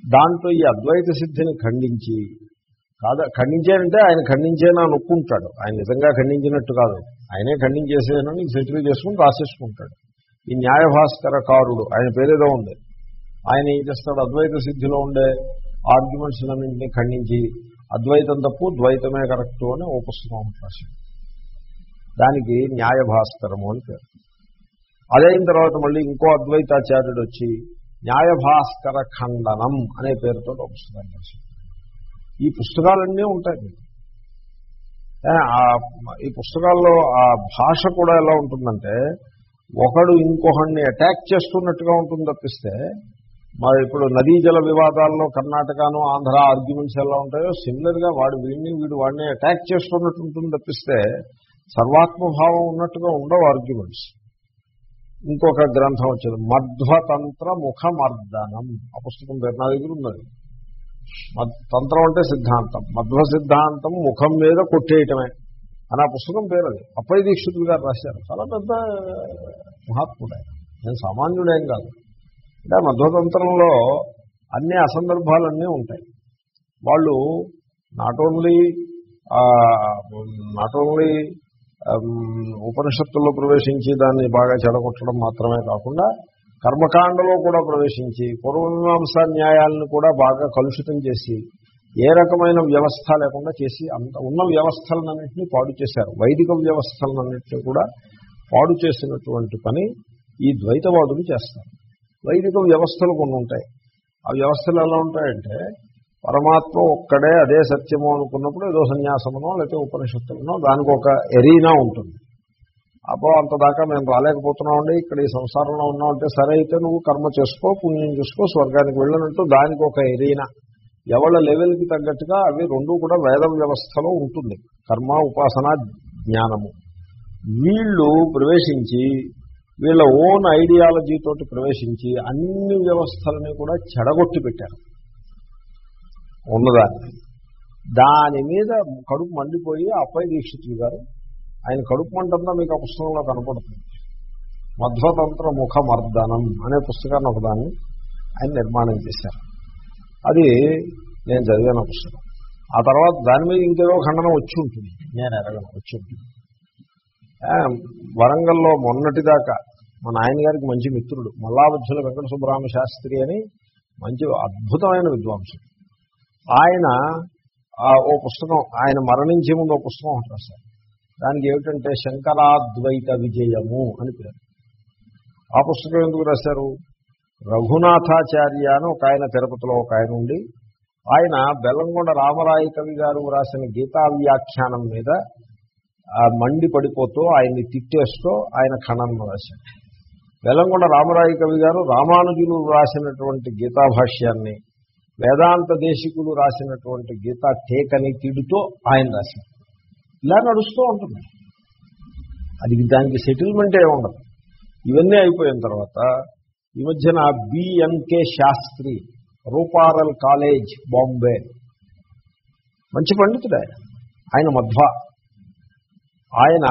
దాంట్లో ఈ అద్వైత సిద్ధిని ఖండించి కాదా ఖండించారంటే ఆయన ఖండించేనా అనుకుంటాడు ఆయన నిజంగా ఖండించినట్టు కాదు. ఆయనే ఖండించేసేనని సెటిల్ చేసుకుని రాసేసుకుంటాడు. ఈ న్యాయభాస్కర కారుడు ఆయన పేరేదో ఉంది. ఆయన ఏం చేస్తాడు? అద్వైత సిద్ధిలో ఉండే ఆర్గ్యుమెంట్స్ అన్నింటినీ ఖండించి అద్వైతం తప్పు ద్వైతమే కరెక్టు అని ఓ పుస్తకం రాశాడు. దానికి న్యాయభాస్కరము అని పేరు. అదైన తర్వాత మళ్ళీ ఇంకో అద్వైతాచార్యుడు వచ్చి న్యాయభాస్కర ఖండనం అనే పేరుతో ఒక పుస్తకం రాశారు. ఈ పుస్తకాలన్నీ ఉంటాయి ఈ పుస్తకాల్లో ఆ భాష కూడా ఎలా ఉంటుందంటే ఒకడు ఇంకొకడిని అటాక్ చేస్తున్నట్టుగా ఉంటుంది తప్పిస్తే మరి ఇప్పుడు నదీ జల వివాదాల్లో కర్ణాటకను ఆంధ్ర ఆర్గ్యుమెంట్స్ ఎలా ఉంటాయో సిమిలర్గా వాడు వీడిని వీడు వాడిని అటాక్ చేస్తున్నట్టు ఉంటుంది తప్పిస్తే సర్వాత్మభావం ఉన్నట్టుగా ఉండవు ఆర్గ్యుమెంట్స్. ఇంకొక గ్రంథం వచ్చింది మధ్వతంత్ర ముఖమర్దనం ఆ పుస్తకం పేరు నా దగ్గర ఉన్నది. తంత్రం అంటే సిద్ధాంతం. మధ్వ సిద్ధాంతం ముఖం మీద కొట్టేయటమే. అని ఆ పుస్తకం పేరు అది. అప్పయ్య దీక్షితులు గారు రాశారు. చాలా పెద్ద మహాత్ముడు ఆయన. నేను సామాన్యుడేం కాదు. అంటే మధ్వతంత్రంలో అన్ని అసందర్భాలన్నీ ఉంటాయి. వాళ్ళు నాట్ ఓన్లీ నాట్ ఓన్లీ ఉపనిషత్తుల్లో ప్రవేశించి దాన్ని బాగా చెడగొట్టడం మాత్రమే కాకుండా కర్మకాండలో కూడా ప్రవేశించి పూర్వమీమాంస న్యాయాలను కూడా బాగా కలుషితం చేసి ఏ రకమైన వ్యవస్థ లేకుండా చేసి అంత ఉన్న వ్యవస్థలన్నింటినీ పాడు చేశారు. వైదిక వ్యవస్థలన్నింటినీ కూడా పాడు చేసినటువంటి పని ఈ ద్వైతవాదులు చేస్తారు. వైదిక వ్యవస్థలు కొన్ని ఉంటాయి. ఆ వ్యవస్థలు ఎలా ఉంటాయంటే పరమాత్మ ఒక్కడే అదే సత్యము అనుకున్నప్పుడు ఏదో సన్యాసమునో లేకపోతే ఉపనిషత్తులనో దానికి ఒక ఎరీనా ఉంటుంది. అప్పుడు అంత దాకా మేము రాలేకపోతున్నామండి. ఇక్కడ ఈ సంసారంలో ఉన్నావు అంటే సరే అయితే నువ్వు కర్మ చేసుకో పుణ్యం చేసుకో స్వర్గానికి వెళ్ళనంటూ దానికి ఒక ఎరీనా. ఎవళ్ళ లెవెల్కి తగ్గట్టుగా అవి రెండు కూడా వేద వ్యవస్థలో ఉంటుంది. కర్మ ఉపాసన జ్ఞానము. వీళ్ళు ప్రవేశించి వీళ్ళ ఓన్ ఐడియాలజీ తోటి ప్రవేశించి అన్ని వ్యవస్థలని కూడా చెడగొట్టి పెట్టారు ఉన్నదాన్ని దాని మీద కడుపు మండిపోయి అప్పయ్య దీక్షితులు గారు ఆయన కడుపు మంటంతా మీకు ఆ పుస్తకంలో కనపడుతుంది. మధ్వతంత్ర ముఖ మర్దనం అనే పుస్తకాన్ని ఒకదాన్ని ఆయన నిర్మాణం చేశారు. అది నేను చదివాను ఆ పుస్తకం. ఆ తర్వాత దాని మీద ఇంకేదో ఖండనం వచ్చి ఉంటుంది. నేను ఎరగను వచ్చి ఉంటుంది. వరంగల్లో మొన్నటిదాకా మా నాయనగారికి మంచి మిత్రుడు మల్లాబుద్ధుల వెంకట సుబ్బరామ శాస్త్రి అని మంచి అద్భుతమైన విద్వాంసుడు. ఆయన ఆ ఓ పుస్తకం ఆయన మరణించే ముందు ఓ పుస్తకం ఒకటి రాశారు దానికి ఏమిటంటే శంకరాద్వైత విజయము అని పేరు. ఆ పుస్తకం ఎందుకు రాశారు? రఘునాథాచార్య అని ఒక ఆయన తిరుపతిలో ఒక ఆయన ఉండి ఆయన బెల్లంగొండ రామరాయ కవి గారు రాసిన గీతా వ్యాఖ్యానం మీద ఆ మండి పడిపోతూ ఆయన్ని తిట్టేస్తూ ఆయన ఖండనం రాశారు. బెల్లంగొండ రామరాయ కవి గారు రామానుజులు రాసినటువంటి గీతాభాష్యాన్ని వేదాంత దేశికులు రాసినటువంటి గీత టేక్ అని తిడుతో ఆయన రాశారు ఇలా నడుస్తూ ఉంటుంది. అది దానికి సెటిల్మెంట్ ఏ ఉండదు. ఇవన్నీ అయిపోయిన తర్వాత ఈ మధ్యన బిఎన్కే శాస్త్రి రూపారల్ కాలేజ్ బాంబే. మంచి పండితుడు ఆయన. ఆయన మధ్వ. ఆయన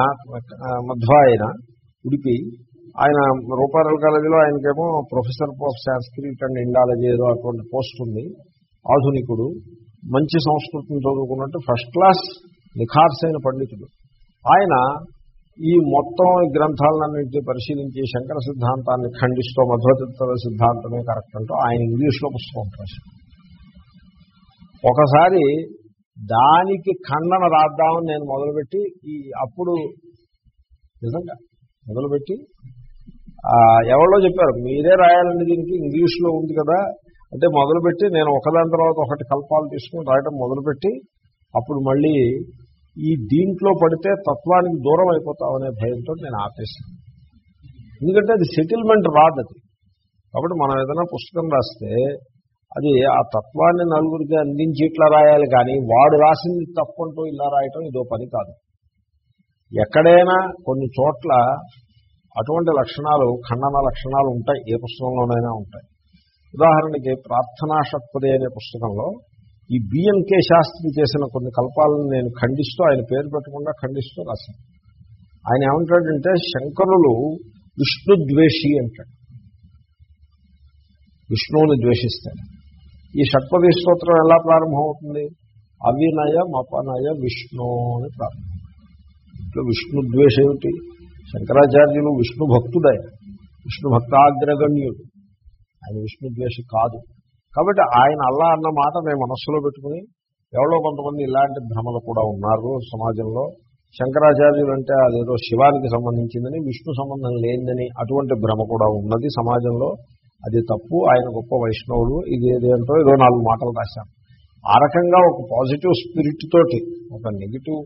మధ్వ ఆయన ఉడిపి ఆయన రూపారల్ కాలేజీలో ఆయనకేమో professor of Sanskrit and Indology ఏదో అటువంటి పోస్ట్ ఉంది. ఆధునికుడు. మంచి సంస్కృతిని చదువుకున్నట్టు ఫస్ట్ క్లాస్ నిఖార్సైన పండితుడు. ఆయన ఈ మొత్తం గ్రంథాలన్నింటినీ పరిశీలించి శంకర సిద్ధాంతాన్ని ఖండిస్తూ మధ్వతత్వ సిద్ధాంతమే కరెక్ట్ అంటూ ఆయన ఇంగ్లీష్లో పుస్తకం రాశారు ఒకసారి దానికి ఖండన రాద్దామని నేను మొదలుపెట్టి ఈ అప్పుడు నిజంగా మొదలుపెట్టి ఎవరో చెప్పారు మీరే రాయాలండి దీనికి ఇంగ్లీష్లో ఉంది కదా. అంటే మొదలుపెట్టి నేను ఒకదాని తర్వాత ఒకటి కల్పాలు తీసుకుని రాయడం మొదలుపెట్టి అప్పుడు మళ్ళీ ఈ దీంట్లో పడితే తత్వానికి దూరం అయిపోతామనే భయంతో నేను ఆపేశాను. ఎందుకంటే అది సెటిల్మెంట్ రాదు అది కాబట్టి మనం ఏదైనా పుస్తకం రాస్తే అది ఆ తత్వాన్ని నలుగురికి అందించి ఇట్లా రాయాలి కానీ వాడు రాసింది తప్పంటూ ఇలా రాయటం ఇదో పని కాదు. ఎక్కడైనా కొన్ని చోట్ల అటువంటి లక్షణాలు ఖండన లక్షణాలు ఉంటాయి ఏ పుస్తకంలోనైనా ఉంటాయి. ఉదాహరణకి ప్రార్థనా షట్పదే అనే పుస్తకంలో ఈ బిఎంకే శాస్త్రి చేసిన కొన్ని కల్పాలను నేను ఖండిస్తూ ఆయన పేరు పెట్టకుండా ఖండిస్తూ రాశాను. ఆయన ఏమంటాడంటే శంకరులు విష్ణు ద్వేషి అంటాడు. విష్ణువుని ద్వేషిస్తాడు. ఈ షట్పది స్తోత్రం ఎలా ప్రారంభమవుతుంది? అవినయ మపనయ విష్ణు అని ప్రారంభం. ఇంట్లో విష్ణు ద్వేషం ఏమిటి శంకరాచార్యులు విష్ణు భక్తుడైన విష్ణు భక్తాగ్రగణ్యుడు. ఆయన విష్ణు ద్వేషి కాదు. కాబట్టి ఆయన అల్లా అన్న మాట మేము మనస్సులో పెట్టుకుని ఎవరో కొంతమంది ఇలాంటి భ్రమలు కూడా ఉన్నారు సమాజంలో. శంకరాచార్యులు అంటే అదేదో శివానికి సంబంధించిందని విష్ణు సంబంధం లేనిదని అటువంటి భ్రమ కూడా ఉన్నది సమాజంలో. అది తప్పు. ఆయన గొప్ప వైష్ణవుడు. ఇది ఏదేంటో ఏదో నాలుగు మాటలు రాశాను ఆ రకంగా ఒక పాజిటివ్ స్పిరిట్ తోటి ఒక నెగిటివ్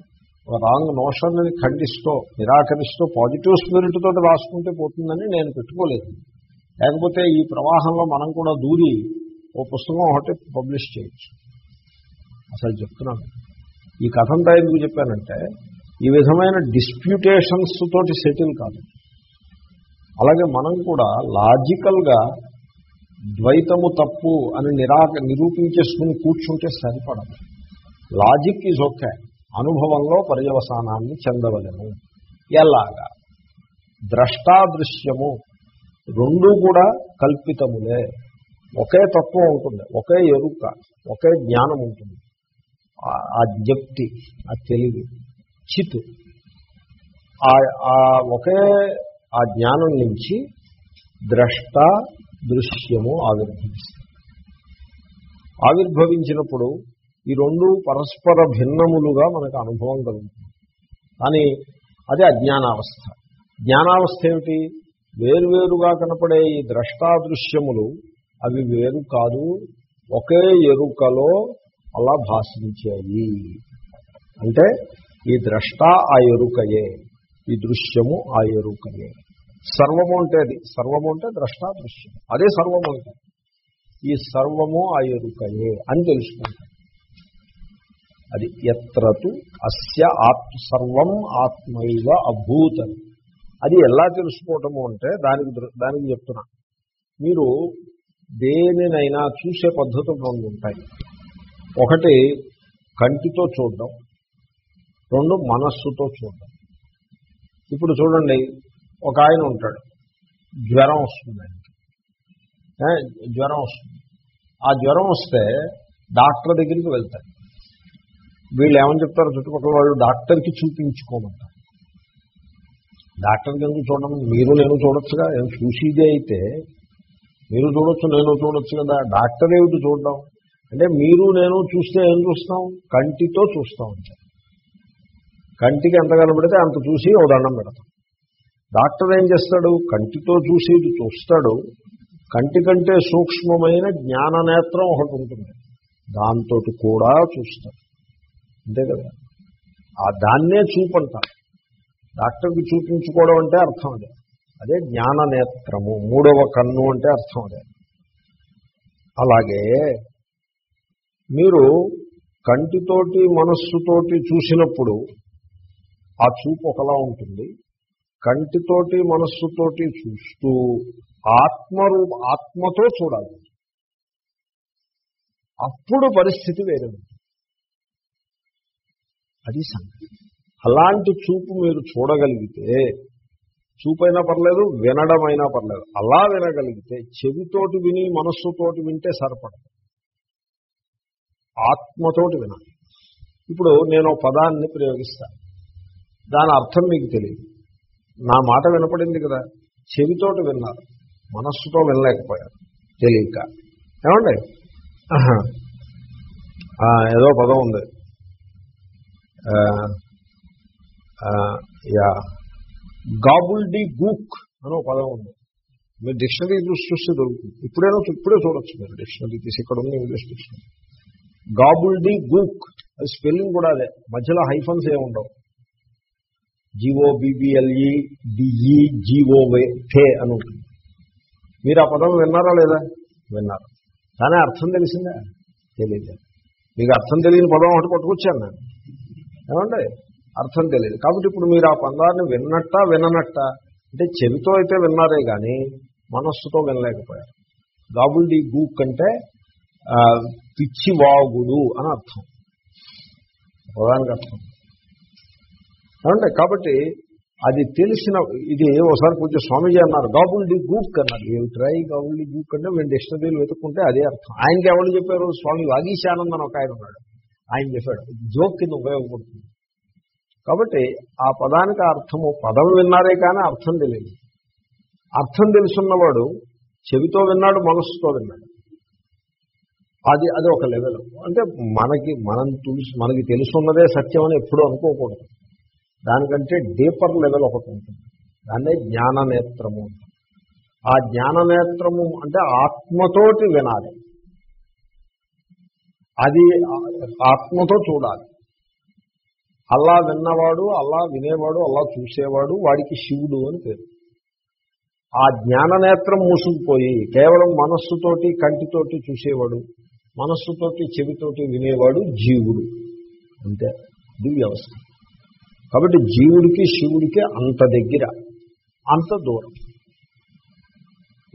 రాంగ్ నోషన్ని ఖండిస్తూ నిరాకరిస్తూ పాజిటివ్ స్పిరిట్ తోటి రాసుకుంటే పోతుందని నేను పెట్టుకోలేదు. లేకపోతే ఈ ప్రవాహంలో మనం కూడా దూరి ఓ పుస్తకం ఒకటి పబ్లిష్ చేయొచ్చు. అసలు చెప్తున్నాను. ఈ కథంతా ఎందుకు చెప్పానంటే ఈ విధమైన డిస్ప్యూటేషన్స్ తోటి సెటిల్ కాదు. అలాగే మనం కూడా లాజికల్గా ద్వైతము తప్పు అని నిరాక నిరూపించేసుకుని కూర్చుంటే సరిపడదు. Logic is okay. అనుభవంలో పర్యవసానాన్ని చెందవలను. ఎలాగా? ద్రష్టాదృశ్యము రెండు కూడా కల్పితములే. ఒకే తత్వం ఉంటుంది ఒకే ఎరుక ఒకే జ్ఞానం ఉంటుంది. ఆ- ఆ జ్ఞప్తి ఆ తెలివి చిత్. ఆ- ఒకే ఆ జ్ఞానం నుంచి ద్రష్ట దృశ్యము ఆవిర్భవిస్తుంది. ఆవిర్భవించినప్పుడు ఈ రెండు పరస్పర భిన్నములుగా మనకు అనుభవం కలుగుతుంది. కానీ అది అజ్ఞానావస్థ. జ్ఞానావస్థ ఏమిటి? వేరువేరుగా కనపడే ఈ ద్రష్టాదృశ్యములు అవి వేరు కాదు ఒకే ఎరుకలో అలా భాషించాయి. అంటే ఈ ద్రష్ట ఆ ఎరుకయే ఈ దృశ్యము ఆ ఎరుకయే. సర్వము అంటే అది. సర్వము అంటే ద్రష్టాదృశ్యం. అదే సర్వము అంటే. ఈ సర్వము ఆ ఎరుకయే అని తెలుసుకుంటాం. అది ఎత్రతు అస్య ఆత్మ సర్వం ఆత్మైవ అభూత్ అది ఎలా తెలుసుకోవటము అంటే దానికి దానికి చెప్తున్నా. మీరు దేనినైనా చూసే పద్ధతులు రెండు ఉంటాయి. ఒకటి కంటితో చూడడం. రెండు మనస్సుతో చూడడం. ఇప్పుడు చూడండి ఒక ఆయన ఉంటాడు. జ్వరం వస్తుంది ఆయనకి. జ్వరం వస్తుంది. ఆ జ్వరం వస్తే డాక్టర్ దగ్గరికి వెళ్తాడు. వీళ్ళు ఏమని చెప్తారు? చుట్టుపక్కల వాళ్ళు డాక్టర్కి చూపించుకోమంటారు. డాక్టర్కి ఎందుకు చూడడం మీరు నేను చూడొచ్చుగా? ఏం చూసిదే అయితే మీరు చూడొచ్చు నేను చూడొచ్చు కదా. డాక్టర్ ఏమిటి చూడడం? అంటే మీరు నేను చూస్తే ఏం చూస్తాం? కంటితో చూస్తాం అంటే కంటికి ఎంత కనబడితే అంత చూసి ఓ దండం పెడతాం. డాక్టర్ ఏం చేస్తాడు? కంటితో చూసి చూస్తాడు. కంటి కంటే సూక్ష్మమైన జ్ఞాననేత్రం ఒకటి ఉంటుంది. దాంతో కూడా చూస్తాడు. అంతే కదా. ఆ దాన్నే చూపంటారు. డాక్టర్కి చూపించుకోవడం అంటే అర్థం అదే. అదే జ్ఞాననేత్రము మూడవ కన్ను అంటే అర్థం అదే. అలాగే మీరు కంటితోటి మనస్సుతోటి చూసినప్పుడు ఆ చూపు ఒకలా ఉంటుంది. కంటితోటి మనస్సుతోటి చూస్తూ ఆత్మరూప ఆత్మతో చూడాలి. అప్పుడు పరిస్థితి వేరే ఉంటుంది. అది సంగతి. అలాంటి చూపు మీరు చూడగలిగితే చూపైనా పర్లేదు వినడమైనా పర్లేదు. అలా వినగలిగితే చెవితోటి విని మనస్సుతోటి వింటే సరిపడదు. ఆత్మతోటి వినాలి. ఇప్పుడు నేను ఒక పదాన్ని ప్రయోగిస్తాను దాని అర్థం మీకు తెలియదు. నా మాట వినపడింది కదా. చెవితోటి విన్నారు. మనస్సుతో వినలేకపోయారు. తెలియక. ఏమండి? ఏదో పదం ఉంది. యా. గాబుల్డి గూక్ అని ఒక పదం ఉంది. మీరు డిక్షనరీ చూసి చూస్తే దొరుకుతుంది. ఇప్పుడైనా ఇప్పుడే చూడొచ్చు మీరు డిక్షనరీ తీసి. ఇక్కడ ఉంది ఇంగ్లీష్ డిక్షనరీ. గాబుల్డి గూక్ అది స్పెల్లింగ్ కూడా అదే. మధ్యలో హైఫన్స్ ఏమి ఉండవు. జీఓ బీబీఎల్ఈ డిఈ జీఓవే థే అని ఉంటుంది. మీరు ఆ పదం విన్నారా లేదా? విన్నారు. కానీ అర్థం తెలిసిందా? తెలియదు. మీకు అర్థం తెలియని పదం ఒకటి పట్టుకొచ్చాను నేను. ఏమండి? అర్థం తెలియదు కాబట్టి ఇప్పుడు మీరు ఆ పందాన్ని విన్నట్ట విననట్ట? అంటే చెవితో అయితే విన్నారే కానీ మనస్సుతో వినలేకపోయారు. గాబుల్డి గూక్ అంటే పిచ్చివాగుడు అని అర్థం. ప్రధానికి అర్థం. ఏమంటే కాబట్టి అది తెలిసిన ఇది ఒకసారి కొంచెం స్వామీజీ అన్నారు. గాబుల్ డి గూక్ అన్నారు. ఏమిట్రా గాబుల్ డి గూక్ అంటే? మేము డిక్షనరీలు వెతుక్కుంటే అదే అర్థం. ఆయనకి ఎవరు చెప్పారు? స్వామి వాగీశానంద్ అని ఒక ఆయన ఉన్నాడు. ఆయన చెప్పాడు జోక్ కింద ఉపయోగపడుతుంది. కాబట్టి ఆ పదానికి అర్థము పదం విన్నారే కానీ అర్థం తెలియదు. అర్థం తెలుసున్నవాడు చెవితో విన్నాడు మనస్సుతో విన్నాడు. అది అది ఒక లెవెల్. అంటే మనకి మనం తెలుసు మనకి తెలుసున్నదే సత్యం అని ఎప్పుడూ అనుకోకూడదు. దానికంటే డీపర్ లెవెల్ ఒకటి ఉంటుంది. దాన్నే జ్ఞాననేత్రము ఆ జ్ఞాననేత్రము అంటే ఆత్మతోటి వినాలి. అది ఆత్మతో చూడాలి. అల్లా విన్నవాడు అల్లా వినేవాడు అలా చూసేవాడు వాడికి శివుడు అని పేరు. ఆ జ్ఞాననేత్రం మూసుకుపోయి కేవలం మనస్సుతోటి కంటితోటి చూసేవాడు మనస్సుతోటి చెవితోటి వినేవాడు జీవుడు. అంతే. ఇది వ్యవస్థ. కాబట్టి జీవుడికి శివుడికి అంత దగ్గర అంత దూరం.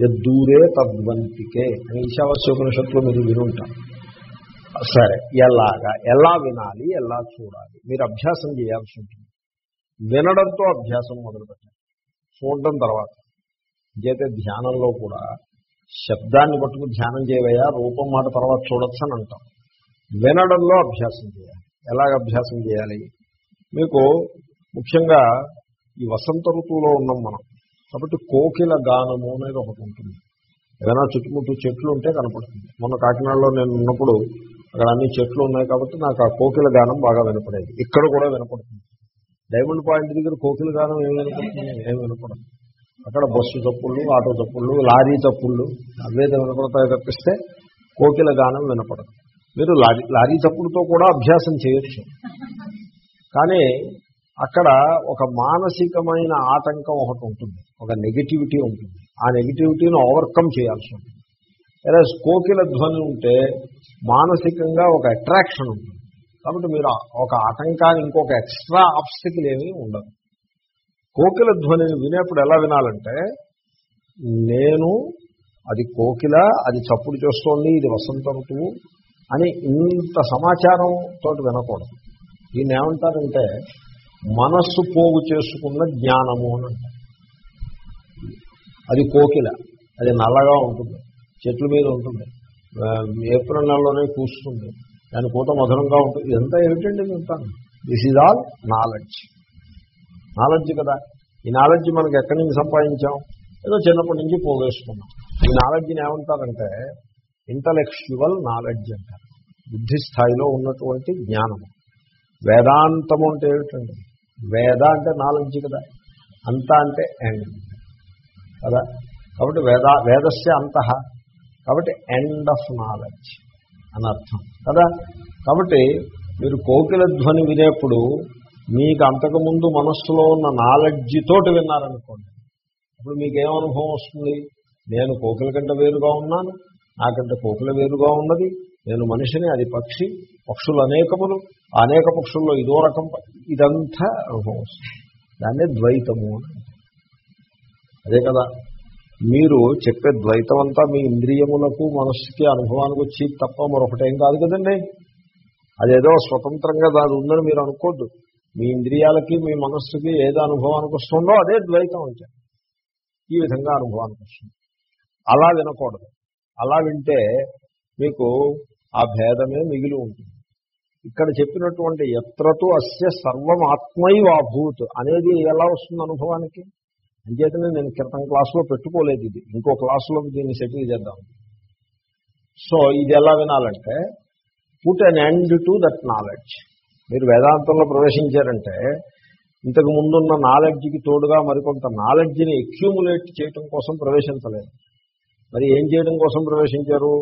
ఎద్దూరే తద్వంతికే అని ఈశావాస్యోపనిషత్తులో మీరు వినుంటారు. సరే ఎలాగా? ఎలా వినాలి? ఎలా చూడాలి? మీరు అభ్యాసం చేయాల్సి ఉంటుంది. వినడంతో అభ్యాసం మొదలుపెట్టాలి. చూడడం తర్వాత. చేతే ధ్యానంలో కూడా శబ్దాన్ని పట్టుకు ధ్యానం చేయవయా రూపం మాట తర్వాత చూడొచ్చు అని అంటాం. వినడంలో అభ్యాసం చేయాలి. ఎలాగ అభ్యాసం చేయాలి? మీకు ముఖ్యంగా ఈ వసంత ఋతువులో ఉన్నాం మనం. కాబట్టి కోకిల గానము అనేది ఒకటి ఉంటుంది. ఏదైనా చుట్టుముట్టు చెట్లు ఉంటే కనపడుతుంది. మొన్న కాకినాడలో నేను ఉన్నప్పుడు అక్కడ అన్ని చెట్లు ఉన్నాయి కాబట్టి నాకు ఆ కోకిల గానం బాగా వినపడేది. ఇక్కడ కూడా వినపడుతుంది. డైమండ్ పాయింట్ దగ్గర కోకిల గానం ఏం వినపడుతుంది? ఏం వినపడదు. అక్కడ బస్సు తప్పుళ్ళు ఆటో తప్పుళ్ళు లారీ తప్పుళ్ళు అవేదో వినపడతాయి తప్పిస్తే కోకిల గానం వినపడదు. మీరు లారీ లారీ తప్పులతో కూడా అభ్యాసం చేయొచ్చు. కానీ అక్కడ ఒక మానసికమైన ఆటంకం ఒకటి ఉంటుంది. ఒక నెగిటివిటీ ఉంటుంది. ఆ నెగిటివిటీని ఓవర్కమ్ చేయాల్సి ఉంటుంది. లేదా కోకిల ధ్వని ఉంటే మానసికంగా ఒక అట్రాక్షన్ ఉంటుంది. కాబట్టి మీరు ఒక ఆటంకాన్ని ఇంకొక ఎక్స్ట్రా ఆబ్స్టికల్ ఏమీ ఉండదు. కోకిల ధ్వనిని వినేప్పుడు ఎలా వినాలంటే నేను అది కోకిల అది చప్పుడు చేస్తోంది ఇది వసంత ఋతువు అని ఇంత సమాచారంతో వినకూడదు. దీన్ని ఏమంటారంటే మనస్సు పోగు చేసుకున్న జ్ఞానము అని అంటారు. అది కోకిల అది నల్లగా ఉంటుంది. చెట్ల మీద ఉంటుంది. ఏప్రిల్ నెలలోనే కూస్తుంది దాని పూత మధురంగా ఉంటుంది. ఇదంతా ఏమిటండి ఇదంతా this is all knowledge knowledge కదా. ఈ నాలెడ్జ్ మనకి ఎక్కడి నుంచి సంపాదించాం? ఏదో చిన్నప్పటి నుంచి పోగేసుకున్నాం. ఈ నాలెడ్జ్ని ఏమంటారంటే ఇంటలెక్చువల్ నాలెడ్జ్ అంటారు. బుద్ధి స్థాయిలో ఉన్నటువంటి జ్ఞానము. వేదాంతము అంటే ఏమిటండి? వేద అంటే నాలెడ్జ్ కదా. అంత అంటే కదా? కాబట్టి వేద వేదస్య అంత. కాబట్టి ఎండ్ ఆఫ్ నాలెడ్జ్ అని అర్థం. కదా? కాబట్టి మీరు కోకిల ధ్వని వినేప్పుడు మీకు అంతకుముందు మనస్సులో ఉన్న నాలెడ్జ్ తోటి విన్నారనుకోండి. అప్పుడు మీకేం అనుభవం వస్తుంది? నేను కోకిల కంటే వేరుగా ఉన్నాను నాకంటే కోకిల వేరుగా ఉన్నది నేను మనిషిని అది పక్షి పక్షులు అనేకములు అనేక పక్షుల్లో ఇదో రకం ఇదంతా అనుభవం వస్తుంది. దాన్నే ద్వైతము అదే కదా? మీరు చెప్పే ద్వైతం అంతా మీ ఇంద్రియములకు మనస్సుకి అనుభవానికి వచ్చి తప్ప మరొకటేం కాదు కదండి. అదేదో స్వతంత్రంగా దాని ఉందని మీరు అనుకోద్దు. మీ ఇంద్రియాలకి మీ మనస్సుకి ఏదో అనుభవానికి వస్తుందో అదే ద్వైతం అంటే ఈ విధంగా అనుభవానికి వస్తుంది. అలా వినకూడదు. అలా వింటే మీకు ఆ భేదమే మిగిలి ఉంటుంది. ఇక్కడ చెప్పినటువంటి ఎత్రతో అస్య సర్వం ఆత్మైవాభూత్ అనేది ఎలా వస్తుంది అనుభవానికి? అంచేతనే నేను క్రితం క్లాసులో పెట్టుకోలేదు ఇది. ఇంకో క్లాసులో దీన్ని సెటిల్ చేద్దాం. సో ఇది ఎలా వినాలంటే put an end to that knowledge మీరు వేదాంతంలో ప్రవేశించారంటే ఇంతకు ముందున్న నాలెడ్జ్కి తోడుగా మరికొంత నాలెడ్జ్ని అక్యూములేట్ చేయటం కోసం ప్రవేశించలేదు. మరి ఏం చేయడం కోసం ప్రవేశించారు?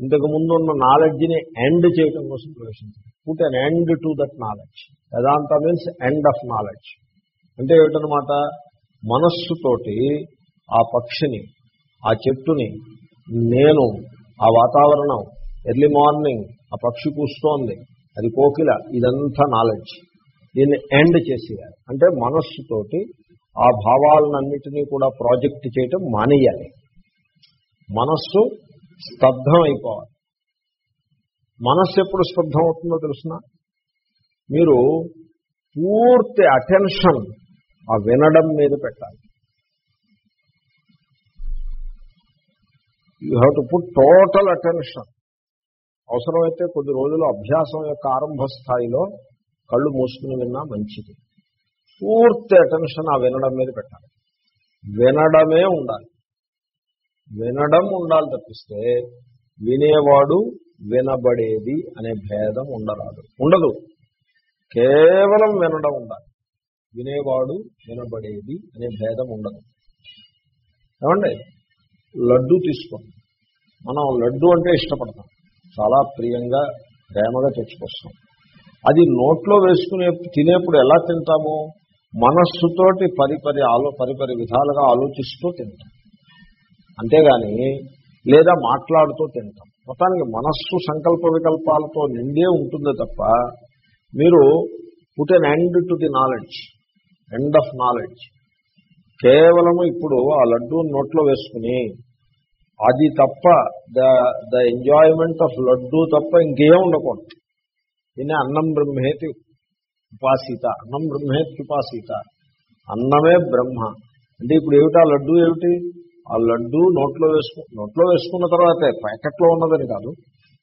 ఇంతకు ముందు ఉన్న నాలెడ్జ్ని ఎండ్ చేయడం కోసం ప్రవేశించారు. Put an end to that knowledge Vedanta means end of knowledge అంటే ఏమిటనమాట మనస్సుతోటి ఆ పక్షిని ఆ చెట్టుని నేను ఆ వాతావరణం ఎర్లీ మార్నింగ్ ఆ పక్షి కూస్తోంది అది కోకిల ఇదంతా నాలెడ్జ్. దీన్ని ఎండ్ చేసేయాలి. అంటే మనస్సుతోటి ఆ భావాలన్నిటినీ కూడా ప్రాజెక్ట్ చేయటం మానేయాలి. మనస్సు స్తబ్దం అయిపోవాలి మనస్సు ఎప్పుడు స్తబ్దం అవుతుందో తెలుసిన? మీరు పూర్తి అటెన్షన్ ఆ వినడం మీద పెట్టాలి. You have to put total attention అవసరమైతే కొద్ది రోజులు అభ్యాసం యొక్క ఆరంభ స్థాయిలో కళ్ళు మూసుకుని విన్నా మంచిది. పూర్తి అటెన్షన్ ఆ వినడం మీద పెట్టాలి. వినడమే ఉండాలి. వినడం ఉండాలి తప్పిస్తే వినేవాడు వినబడేది అనే భేదం ఉండరాదు. ఉండదు. కేవలం వినడం ఉండాలి. వినేవాడు వినబడేది అనే భేదం ఉండదు. ఏమండి? లడ్డు తీసుకోండి. మనం లడ్డు అంటే ఇష్టపడతాం. చాలా ప్రియంగా ప్రేమగా తెచ్చుకొస్తాం. అది నోట్లో వేసుకునే తినేప్పుడు ఎలా తింటాము? మనస్సుతోటి పరిపరి ఆలో పరిపరి విధాలుగా ఆలోచిస్తూ తింటాం. అంతేగాని లేదా మాట్లాడుతూ తింటాం. మొత్తానికి మనస్సు సంకల్ప వికల్పాలతో నిండే ఉంటుంది తప్ప మీరు put an end to the knowledge. End of knowledge కేవలము ఇప్పుడు ఆ లడ్డూ నోట్లో వేసుకుని అది తప్ప the the enjoyment of laddu తప్ప ఇంకేం ఉండకూడదు. దీన్ని అన్నం బ్రహ్మేతి ఉపాసీత అన్నం బ్రహ్మేతి ఉపాసీత. అన్నమే బ్రహ్మ. అంటే ఇప్పుడు ఏమిటా లడ్డూ లడ్డు ఏమిటి? ఆ లడ్డూ నోట్లో వేసుకు నోట్లో వేసుకున్న తర్వాతే ప్యాకెట్లో ఉన్నదని కాదు.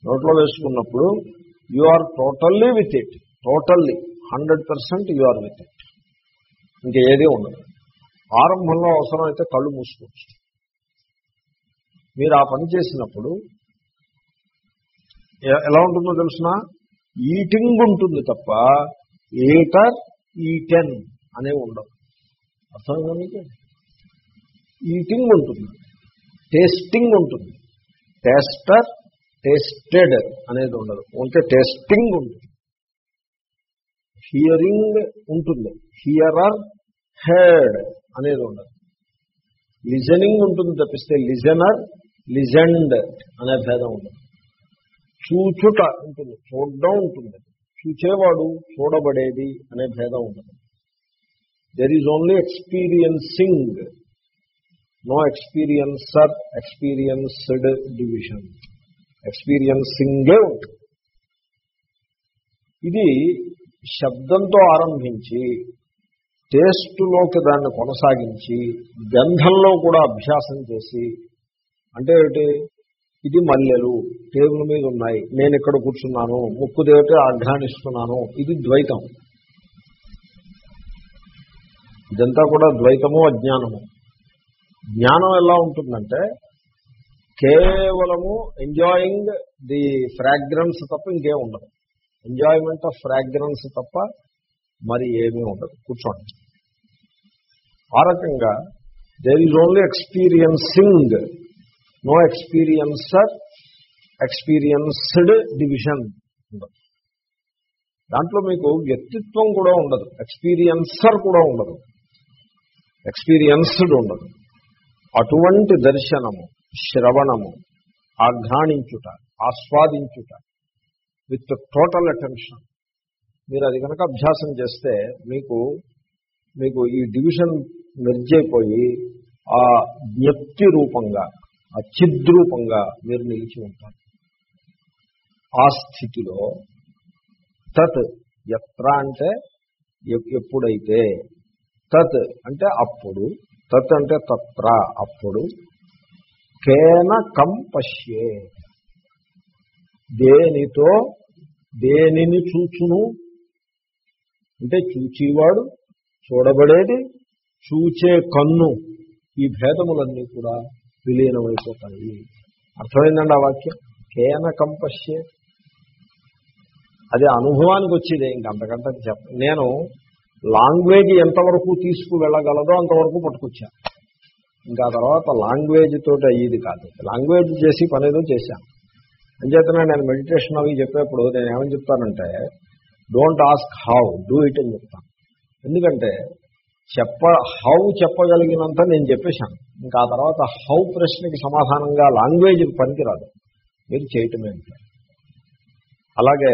నోట్లో వేసుకున్నప్పుడు you are totally with it totally hundred percent you are with it ఇంకేదీ ఉండదు. ఆరంభంలో అవసరమైతే కళ్ళు మూసుకోవచ్చు. మీరు ఆ పని చేసినప్పుడు ఎలా ఉంటుందో తెలుసిన? ఈటింగ్ ఉంటుంది తప్ప ఈటర్ ఈటెన్ అనేవి ఉండవు. అర్థమైందా మీకు? ఈటింగ్ ఉంటుంది టేస్టింగ్ ఉంటుంది. టేస్టర్ టేస్టెడ్ అనేది ఉండదు. ఉంటే టేస్టింగ్ ఉంటుంది. హియరింగ్ ఉంటుంది. హియరర్ హెడ్ అనేది ఉండదు. లిజనింగ్ ఉంటుంది తప్పిస్తే లిజనర్ లిజెండ్ అనే భేదం ఉండదు. చూచుట ఉంటుంది చూడడం ఉంటుంది. చూచేవాడు చూడబడేది అనే భేదం ఉండదు. There is only experiencing no experiencer experienced division ఎక్స్పీరియన్సింగే ఉంటుంది. ఇది శబ్దంతో ఆరంభించి టేస్టులోకి దాన్ని కొనసాగించి గంధంలో కూడా అభ్యాసం చేసి అంటే ఏమిటి ఇది మల్లెలు టేబుల్ మీద ఉన్నాయి నేను ఇక్కడ కూర్చున్నాను ముక్కు దేవతే ఆఘ్రానిస్తున్నాను ఇది ద్వైతం. ఇదంతా కూడా ద్వైతము అజ్ఞానము. జ్ఞానం ఎలా ఉంటుందంటే కేవలము ఎంజాయింగ్ ది ఫ్రాగ్రెన్స్ తప్ప ఇంకేం ఉండదు. ఎంజాయ్మెంట్ ఆఫ్ ఫ్రాగ్రెన్స్ తప్ప మరి ఏమీ ఉండదు. కూర్చోండి. ఆ రకంగా there is only experiencing no experiencer experienced division ఉండదు. దాంట్లో మీకు వ్యక్తిత్వం కూడా ఉండదు ఎక్స్పీరియన్సర్ కూడా ఉండదు ఎక్స్పీరియన్స్డ్ ఉండదు. అటువంటి దర్శనము శ్రవణము ఆఘ్రాణించుట ఆస్వాదించుట విత్ టోటల్ అటెన్షన్. మీరు అది కనుక అభ్యాసం చేస్తే మీకు మీకు ఈ డివిజన్ మెర్జ్ అయిపోయి ఆ జ్ఞప్తి రూపంగా ఆ చిద్రూపంగా మీరు నిలిచి ఉంటారు. ఆ స్థితిలో తత్ ఎత్ర అంటే ఎప్పుడైతే తత్ అంటే అప్పుడు తత్ అంటే తత్ర అప్పుడు కేన కం పశ్యే దేనితో దేనిని చూచును? అంటే చూచేవాడు చూడబడేది చూచే కన్ను. ఈ భేదములన్నీ కూడా విలీనమైపోతాయి. అర్థమైందండి ఆ వాక్యం? కేన కంపశ్యే. అదే అనుభవానికి వచ్చేదే ఇంకంతకంటే చెప్ప నేను లాంగ్వేజ్ ఎంతవరకు తీసుకువెళ్ళగలదో అంతవరకు పట్టుకొచ్చాను ఇంకా తర్వాత లాంగ్వేజ్ తోటి అయ్యేది కాదు. లాంగ్వేజ్ చేసి పనేదో చేశాను. అంచేతనే నేను మెడిటేషన్ అవి చెప్పేప్పుడు నేను ఏమని చెప్తానంటే don't ask how do it అని చెప్తాను. ఎందుకంటే చెప్ప హౌ చెప్పగలిగినంత నేను చెప్పేశాను. ఇంకా ఆ తర్వాత హౌ ప్రశ్నకి సమాధానంగా లాంగ్వేజ్ పనికిరాదు. మీరు చేయటమే అంటే అలాగే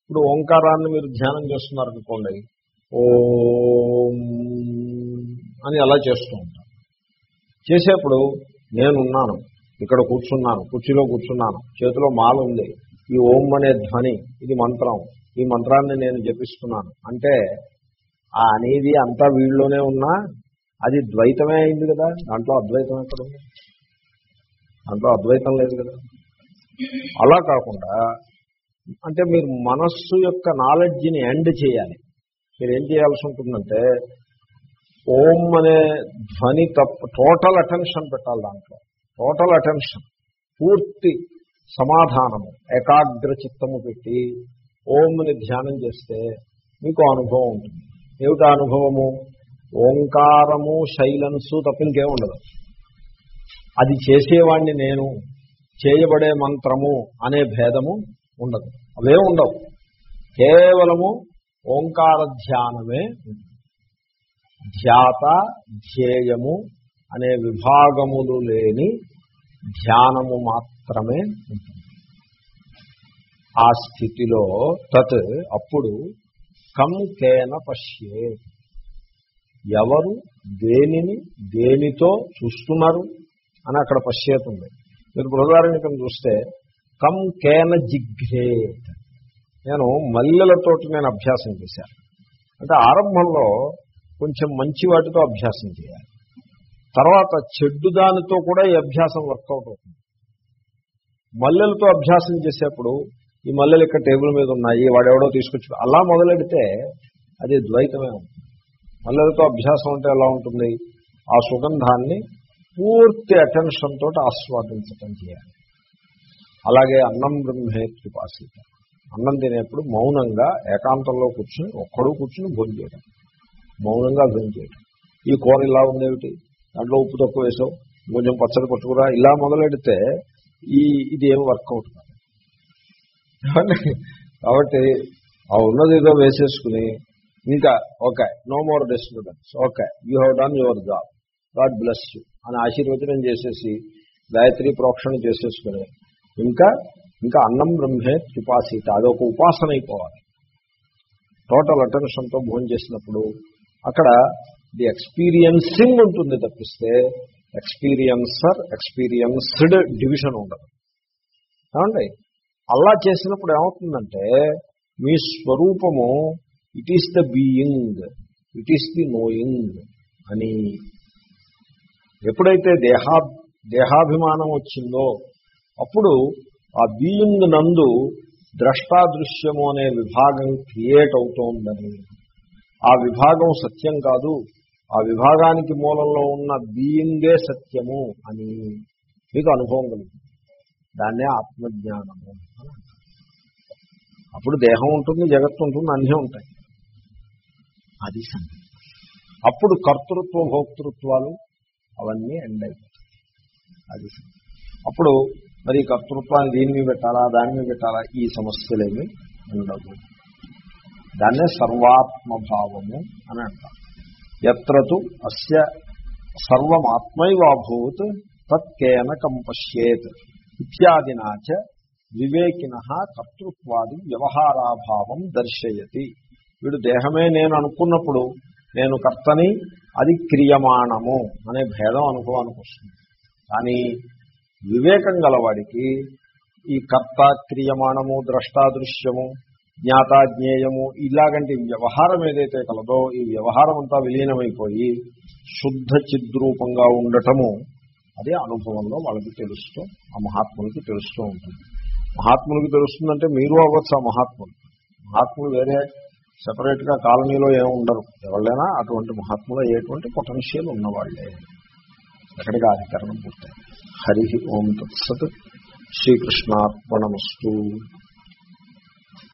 ఇప్పుడు ఓంకారాన్ని మీరు ధ్యానం చేస్తున్నారు అనుకోండి ఓం అని అలా చేస్తూ ఉంటారు. చేసేప్పుడు నేనున్నాను. ఇక్కడ కూర్చున్నాను కుర్చీలో కూర్చున్నాను చేతిలో మాల ఉంది. ఈ ఓం అనే ధ్వని ఇది మంత్రం. ఈ మంత్రాన్ని నేను జపిస్తున్నాను. అంటే ఆ అనేది అంతా వీళ్ళలోనే ఉన్నా అది ద్వైతమే అయింది కదా. దాంట్లో అద్వైతం ఎక్కడ ఉంది? దాంట్లో అద్వైతం లేదు కదా. అలా కాకుండా అంటే మీరు మనస్సు యొక్క నాలెడ్జిని ఎండ్ చేయాలి. మీరు ఏం చేయాల్సి ఉంటుందంటే ఓం అనే ధ్వని తప్ప టోటల్ అటెన్షన్ పెట్టాలి దాంట్లో. టోటల్ అటెన్షన్ పూర్తి సమాధానము ఏకాగ్ర చిత్తము పెట్టి ఓంని ధ్యానం చేస్తే మీకు అనుభవం ఉంటుంది. ఏమిటా అనుభవము? ఓంకారము శైలన్సు తప్ప ఇంకేం ఉండదు. అది చేసేవాణ్ణి నేను చేయబడే మంత్రము అనే భేదము ఉండదు. అవే ఉండవు. కేవలము ఓంకార ధ్యానమే ధ్యాత ధ్యేయము అనే విభాగములు లేని ధ్యానము మాత్రమే ఉంటుంది ఆ స్థితిలో తత్ అప్పుడు కంకేన పశ్యే. ఎవరు దేనిని దేనితో చూస్తున్నారు అని అక్కడ పశ్చేత ఉంది మీరు బృహదారణ్యకం చూస్తే కం కేన జిఘ్రేత్. నేను మల్లెలతోటి నేను అభ్యాసం చేశాను. అంటే ఆరంభంలో కొంచెం మంచి వాటితో అభ్యాసం చేయాలి. తర్వాత చెడ్డు దానితో కూడా ఈ అభ్యాసం వర్కౌట్ అవుతుంది. మల్లెలతో అభ్యాసం చేసేప్పుడు ఈ మల్లెలు ఇక్కడ టేబుల్ మీద ఉన్నాయి వాడెవడో తీసుకొచ్చి అలా మొదలెడితే అది ద్వైతమే ఉంటుంది. మల్లెలతో అభ్యాసం అంటే ఎలా ఉంటుంది? ఆ సుగంధాన్ని పూర్తి అటెన్షన్ తోటి ఆస్వాదించటం చేయాలి. అలాగే అన్నం బ్రహ్మేత్తి పాసిత అన్నం తినేప్పుడు మౌనంగా ఏకాంతంలో కూర్చుని ఒక్కడు కూర్చుని భోజనం చేయడం మౌనంగా భోజనం చేయడం ఈ కూర ఇలా ఉందేమిటి దాంట్లో ఉప్పు తక్కువ వేసావు కొంచెం పచ్చడి పట్టుకురా ఇలా మొదలెడితే ఈ ఇది ఏం వర్కౌట్ కాబట్టి ఆ ఉన్నది ఏదో వేసేసుకుని ఇంకా okay no more disturbance. Okay you have done your job. God bless you అని ఆశీర్వచనం చేసేసి గాయత్రి ప్రోక్షణ చేసేసుకుని ఇంకా ఇంకా అన్నం బ్రహ్మే ఉపాసీత అదొక ఉపాసన అయిపోవాలి. టోటల్ అటెన్షన్తో భోజనం చేసినప్పుడు అక్కడ ది ఎక్స్పీరియన్సింగ్ ఉంటుంది తప్పిస్తే ఎక్స్పీరియన్సర్ ఎక్స్పీరియన్స్డ్ డివిజన్ ఉండదు. ఏమండి? అలా చేసినప్పుడు ఏమవుతుందంటే మీ స్వరూపము it is the being it is the knowing అని ఎప్పుడైతే దేహా దేహాభిమానం వచ్చిందో అప్పుడు ఆ బీయింగ్ నందు ద్రష్టాదృశ్యము అనే విభాగం క్రియేట్ అవుతోందని. ఆ విభాగం సత్యం కాదు. ఆ విభాగానికి మూలంలో ఉన్న బీయింగే సత్యము అని మీకు అనుభవం కలుగుతుంది. దాన్నే ఆత్మజ్ఞానము అప్పుడు దేహం ఉంటుంది జగత్తు ఉంటుంది అన్నీ ఉంటాయి. అది సంగతి. అప్పుడు కర్తృత్వ భోక్తృత్వాలు అవన్నీ ఎండ్ అయిపోతాయి. అది అప్పుడు మరి కర్తృత్వాన్ని దీన్ని పెట్టాలా దాన్ని పెట్టాలా ఈ సమస్యలేమి ఉండవు దాన్నే సర్వాత్మభావము అని అంటారు. ఎత్రతు అస్య సర్వమాత్మైవాభూత్ తత్కేన కంపశ్యేత్ ఇత్యాదినాచ వివేకిన కర్తృత్వాది వ్యవహారాభావం దర్శయతి. వీడు దేహమే నేను అనుకున్నప్పుడు నేను కర్తని అది క్రియమాణము అనే భేదం అనుభవానికి వస్తుంది. కానీ వివేకం గలవాడికి ఈ కర్త క్రియమాణము ద్రష్టాదృశ్యము జ్ఞాత జ్ఞేయము ఇలాగంటి వ్యవహారం ఏదైతే కలదో ఈ వ్యవహారం అంతా విలీనమైపోయి శుద్ధ చిద్రూపంగా ఉండటము అదే అనుభవంలో వాళ్ళకి తెలుస్తూ ఆ మహాత్ములకి తెలుస్తూ ఉంటుంది. మహాత్ములకి తెలుస్తుందంటే మీరు అవ్వచ్చు ఆ మహాత్ములు. మహాత్ములు వేరే సపరేట్గా కాలనీలో ఏమి ఉండరు. ఎవరైనా అటువంటి మహాత్ములు అయ్యేటువంటి పొటెన్షియల్ ఉన్నవాళ్ళే ఎక్కడికి అధికరణం పూర్తయి హరి ఓం తత్సత్. శ్రీకృష్ణార్పణమస్తు.